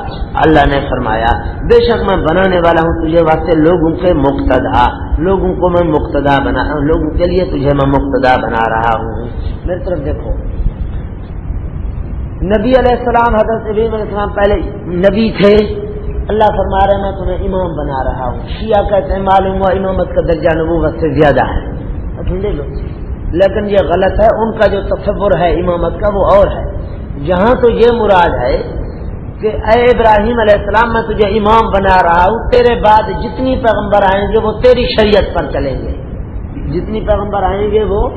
اللہ نے فرمایا، بے شک میں بنانے والا ہوں، تجھے واسطے لوگوں کے مقتدا لوگوں کو میں مقتدا بنا، لوگوں کے لیے تجھے میں مقتدا بنا رہا ہوں۔ میری طرف دیکھو۔ نبی علیہ السلام حضرت علیہ السلام پہلے نبی تھے۔ اللہ فرما رہے میں تمہیں امام بنا رہا ہوں۔ شیعہ کہتے ہیں معلوم ہوا امامت کا درجہ نبوت سے زیادہ ہے۔ لیکن یہ غلط ہے ان کا جو تصور ہے امامت کا وہ اور ہے۔ یہاں تو یہ مراد ہے کہ اے ابراہیم علیہ السلام میں تجھے امام بنا رہا ہوں۔ تیرے بعد جتنی پیغمبر آئیں گے وہ تیری شریعت پر چلیں گے۔ جتنی پیغمبر آئیں گے وہ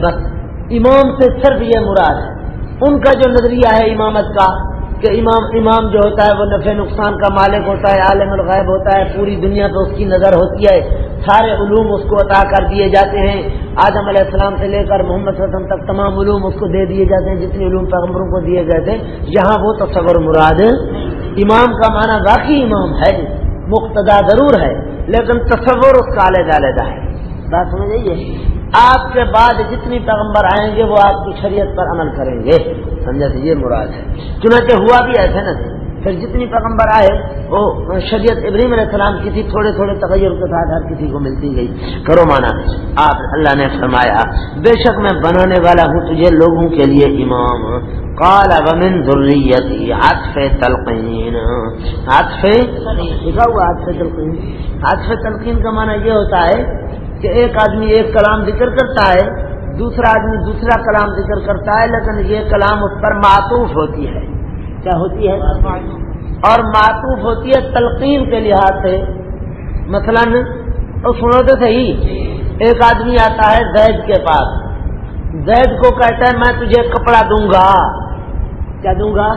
بس۔ امام سے صرف یہ مراد ہے۔ ان کا جو نظریہ ہے امامت کا، کہ امام امام جو ہوتا ہے وہ نفع نقصان کا مالک ہوتا ہے، عالم الغیب ہوتا ہے، پوری دنیا پہ اس کی نظر ہوتی ہے۔ سارے علوم اس کو عطا کر دیے جاتے ہیں۔ آدم علیہ السلام سے لے کر محمد صلی اللہ علیہ وسلم تک تمام علوم اس کو دے دیے جاتے ہیں، جتنے علوم پیغمبروں کو دیے گئے تھے۔ یہاں وہ تصور مراد امام کا معنی واقعی امام ہے، مقتدا ضرور ہے، لیکن تصور اس کا علیحدہ علیحدہ ہے۔ بات سمجھ آپ کے بعد جتنی پیغمبر آئیں گے وہ آپ کی شریعت پر عمل کریں گے۔ سمجھا یہ مراد ہے۔ چنانچہ ہوا بھی ایسے نا۔ پھر جتنی پیغمبر آئے وہ شریعت ابراہیم علیہ السلام کی تھی تھوڑے تھوڑے تغیر کے ساتھ ہر کسی کو ملتی گئی۔ کرو مانا آپ اللہ نے فرمایا بے شک میں بنانے والا ہوں تجھے لوگوں کے لیے امام۔ کال ومن ضروریتی عطف تلقین عطف؟ لکھا ہوا عطف تلقین عطف تلقین کا معنی یہ ہوتا ہے کہ ایک آدمی ایک کلام ذکر کرتا ہے، دوسرا آدمی دوسرا کلام ذکر کرتا ہے، لیکن یہ کلام اس پر معطوف ہوتی ہے۔ کیا ہوتی ہے؟ اور معطوف ہوتی ہے تلقین کے لحاظ سے۔ مثلا سنو تو صحیح، ایک آدمی آتا ہے زید کے پاس۔ زید کو کہتا ہے، میں تجھے کپڑا دوں گا۔ کیا دوں گا؟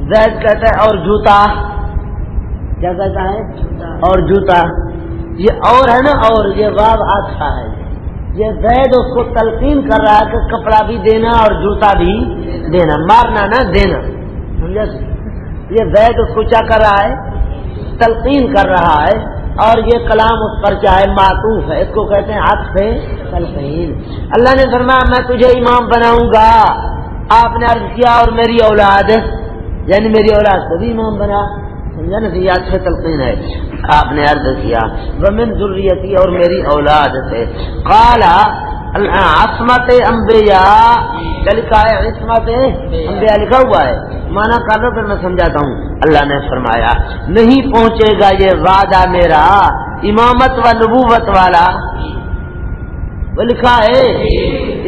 زید کہتا ہے، اور جوتا۔ کیا کہتا ہے؟ اور جوتا۔ یہ اور ہے نا اور، یہ باب اچھا ہے۔ یہ زید اس کو تلقین کر رہا ہے کہ کپڑا بھی دینا اور جوتا بھی دینا، مارنا نہ، دینا۔ سمجھا جی؟ یہ زید اس کو کیا کر رہا ہے؟ تلقین کر رہا ہے۔ اور یہ کلام اس پر کیا ہے؟ معطوف ہے۔ اس کو کہتے ہیں ہاتھ سے تلقین۔ اللہ نے فرمایا، میں تجھے امام بناؤں گا۔ آپ نے عرض کیا اور میری اولاد یعنی میری اولاد کو بھی امام بنا۔ یعنی سمجھا نا سے تلقین ہے۔ آپ نے عرض کیا وہ من ضروریتی اور میری اولاد سے۔ کالا عصمت امبیا لکھا ہے؟ عصمت امبیا لکھا ہوا ہے۔ مانا کر لو پھر میں سمجھاتا ہوں۔ اللہ نے فرمایا، نہیں پہنچے گا یہ وعدہ میرا، امامت و نبوت والا۔ وہ لکھا ہے،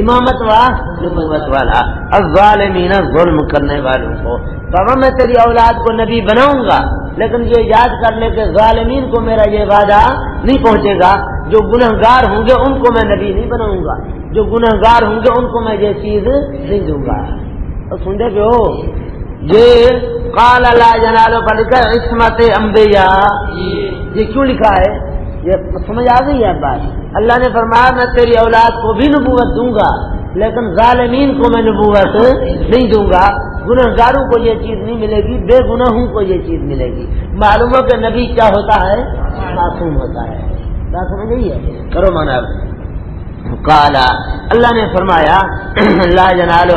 امامت و نبوت والا۔ الظالمین ظلم کرنے والوں کو۔ بابا، میں تیری اولاد کو نبی بناؤں گا۔ لیکن یہ یاد کر لے کہ ظالمین کو میرا یہ وعدہ نہیں پہنچے گا۔ جو گنہ گار ہوں گے ان کو میں نبی نہیں بناؤں گا۔ جو گنہ گار ہوں گے ان کو میں یہ چیز نہیں دوں گا۔ سنتے پہ ہو یہ کال اللہ جنالو پر لکھا عصمت امبیا یہ کیوں لکھا ہے؟ یہ سمجھ آ گئی ہے بات۔ اللہ نے فرمایا، میں تیری اولاد کو بھی نبوت دوں گا۔ لیکن ظالمین کو میں نبوت نہیں دوں گا۔ گنہ گاروں کو یہ چیز نہیں ملے گی، بے گناہوں کو یہ چیز ملے گی۔ معلوم ہو کہ نبی کیا ہوتا ہے؟ معصوم ہوتا ہے۔ کیا سمجھ ہے؟ کرو مانا۔ کالا اللہ نے فرمایا، لا جنال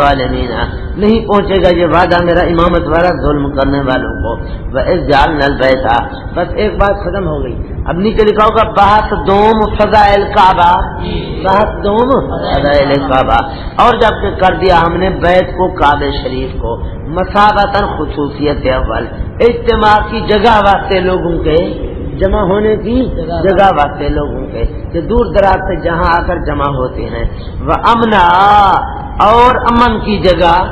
ظالمین نہیں پہنچے گا یہ وعدہ میرا امامت والا، ظلم کرنے والوں کو۔ وہ اس جال نل بیٹھا بس ایک بات ختم ہو گئی۔ اب نیچے لکھا ہوگا بحث دوم فضائل کعبہ۔ بحث دوم فضائل کعبہ۔ اور جبکہ کر دیا ہم نے بیت کو کعبے شریف کو۔ مساوتاً خصوصیت اول۔ اجتماع کی جگہ واسطے لوگوں کے، جمع ہونے کی جگہ واسطے لوگوں کے۔ جو دور دراز سے جہاں آ کر جمع ہوتے ہیں۔ وہ امنا اور امن کی جگہ،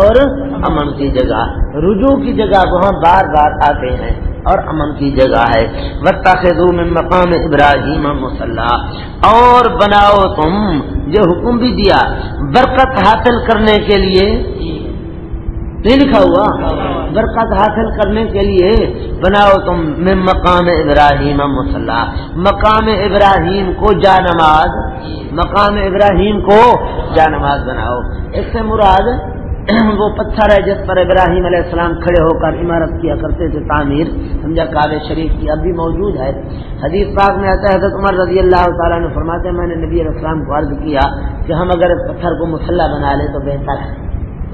اور امن کی جگہ۔ رجوع کی جگہ وہاں بار بار آتے ہیں۔ اور امن کی جگہ ہے۔ وقت میں مقام ابراہیم مسلح اور بناؤ تم جو حکم بھی دیا۔ برکت حاصل کرنے کے لیے۔ نہیں لکھا ہوا۔ برکت حاصل کرنے کے لیے بناؤ تم میں مقام ابراہیم مسلح مقام ابراہیم کو جا نماز۔ مقام ابراہیم کو جا نماز بناؤ۔ اس سے مراد وہ پتھر ہے جس پر ابراہیم علیہ السلام کھڑے ہو کر عمارت کیا کرتے تھے، تعمیر، سمجھا کاب شریف کی اب بھی موجود ہے۔ حدیث پاک میں آتا ہے، حضرت عمر رضی اللہ تعالیٰ نے فرماتے ہیں، میں نے نبی علیہ السلام کو عرض کیا کہ ہم اگر اس پتھر کو مسلح بنا لیں تو بہتر ہے۔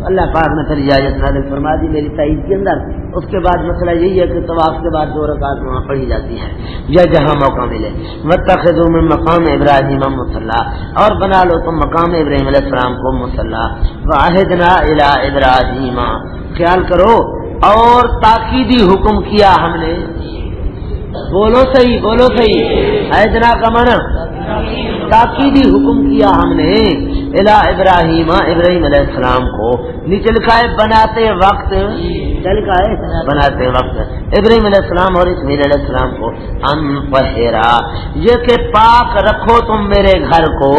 اللہ پاک نے پھر اجازت نازل فرما دی، میری تعید کے اندر۔ اس کے بعد مسئلہ یہی ہے کہ طواف کے بعد دو رکعت وہاں پڑھی جاتی ہیں، یا جہاں موقع ملے۔ متخذ میں مقام ابراہیم مسلح اور بنا لو تم مقام ابراہیم علیہ السلام کو مسلح واحد نا ابراہیم خیال کرو، اور تاکیدی حکم کیا ہم نے۔ بولو صحیح بولو صحیح۔ ایدنا کا مانا تاکیدی حکم کیا ہم نے الا ابراہیم ابراہیم علیہ السلام کو نیچے لکھا ہے بناتے وقت۔ لکھا ہے بناتے وقت۔ ابراہیم علیہ السلام اور اسمیل علیہ السلام کو ان پہرا یہ کہ پاک رکھو تم میرے گھر کو۔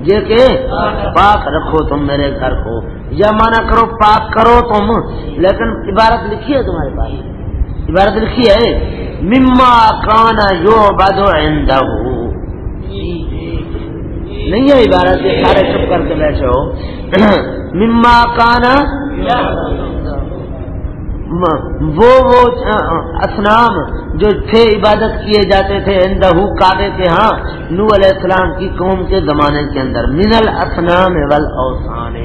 یہ کہ پاک رکھو تم میرے گھر کو۔ یا مانا کرو پاک کرو تم۔ لیکن عبارت لکھی ہے تمہارے پاس۔ عبارت لکھی ہے مما کانا جو بدو نہیں ہے عبارت سے سارے چپ کر کے بیٹھے ہو۔ مما کانا وہ وہ اسنام جو تھے عبادت کیے جاتے تھے اندہ کعبے کے ہاں نو علیہ السلام کی قوم کے زمانے کے اندر۔ من الاسنام والاوسان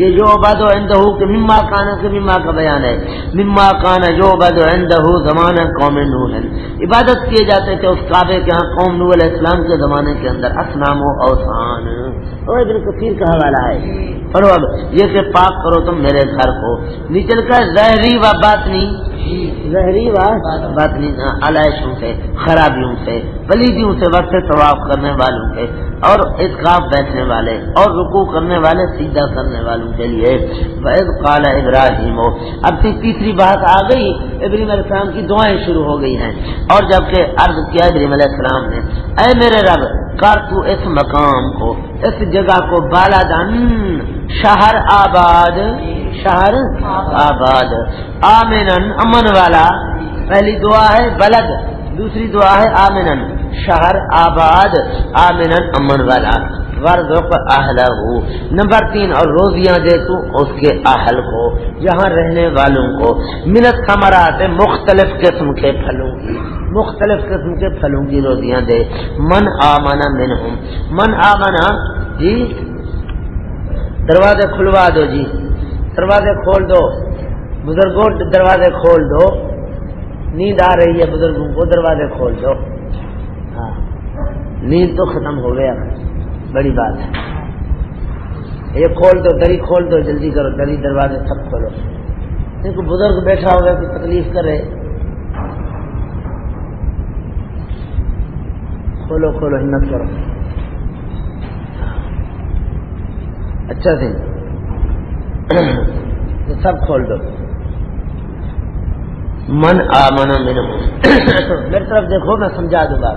یہ جو عباد اندہ کے، مما کانا سے مما کا بیان ہے۔ مما کانا جو عباد اندہ زمانہ قوم نو عبادت کیے جاتے تھے اس کعبے کے ہاں قوم نو علیہ السلام کے زمانے کے اندر۔ اسنام و اوسان اور ابن کثیر کا حوالہ ہے۔ پڑھو اب یہ کہ پاک کرو تم میرے گھر کو۔ نیچل کا ظاہری و باطنی زہری و باطنی علائشوں سے، خرابیوں سے پلیدیوں سے وقت طواف کرنے والوں کے اور اتقاف بیٹھنے والے، اور رکو کرنے والے سیدھا کرنے والوں کے لیے۔ وید کالا ابراہیم ہو اب تیسری بات آ گئی ابریم علیہ السلام کی دعائیں شروع ہو گئی ہیں۔ اور جبکہ عرض کیا ابریم علیہ السلام نے، اے میرے رب، کر تو اس مقام کو، اس جگہ کو بالا دن شہر آباد۔ شہر آباد۔ آمین امن والا، پہلی دعا ہے بلد، دوسری دعا ہے آمین شہر آباد آمین امن والا۔ اہل ہو نمبر تین، اور روزیاں دے تو اس کے اہل کو، یہاں رہنے والوں کو۔ منت کمرات مختلف قسم کے پھلوں کی۔ مختلف قسم کے پھلوں کی روزیاں دے۔ من آمنا من من آمنا جی دروازے کھلوا دو جی۔ دروازے کھول دو۔ بزرگوں، دروازے کھول دو۔ نیند آ رہی ہے بزرگوں کو، دروازے کھول دو۔ ہاں۔ نیند تو ختم ہو گیا۔ بڑی بات ہے۔ یہ کھول دو، دری کھول دو، جلدی کرو، دری دروازے سب کھولو۔ دیکھو بزرگ بیٹھا ہوگا کہ تکلیف کرے۔ کھولو کھولو، ہمت کرو۔ ہاں۔ اچھا تھی سب کھول دو من آ من میرے طرف دیکھو میں سمجھا دوں گا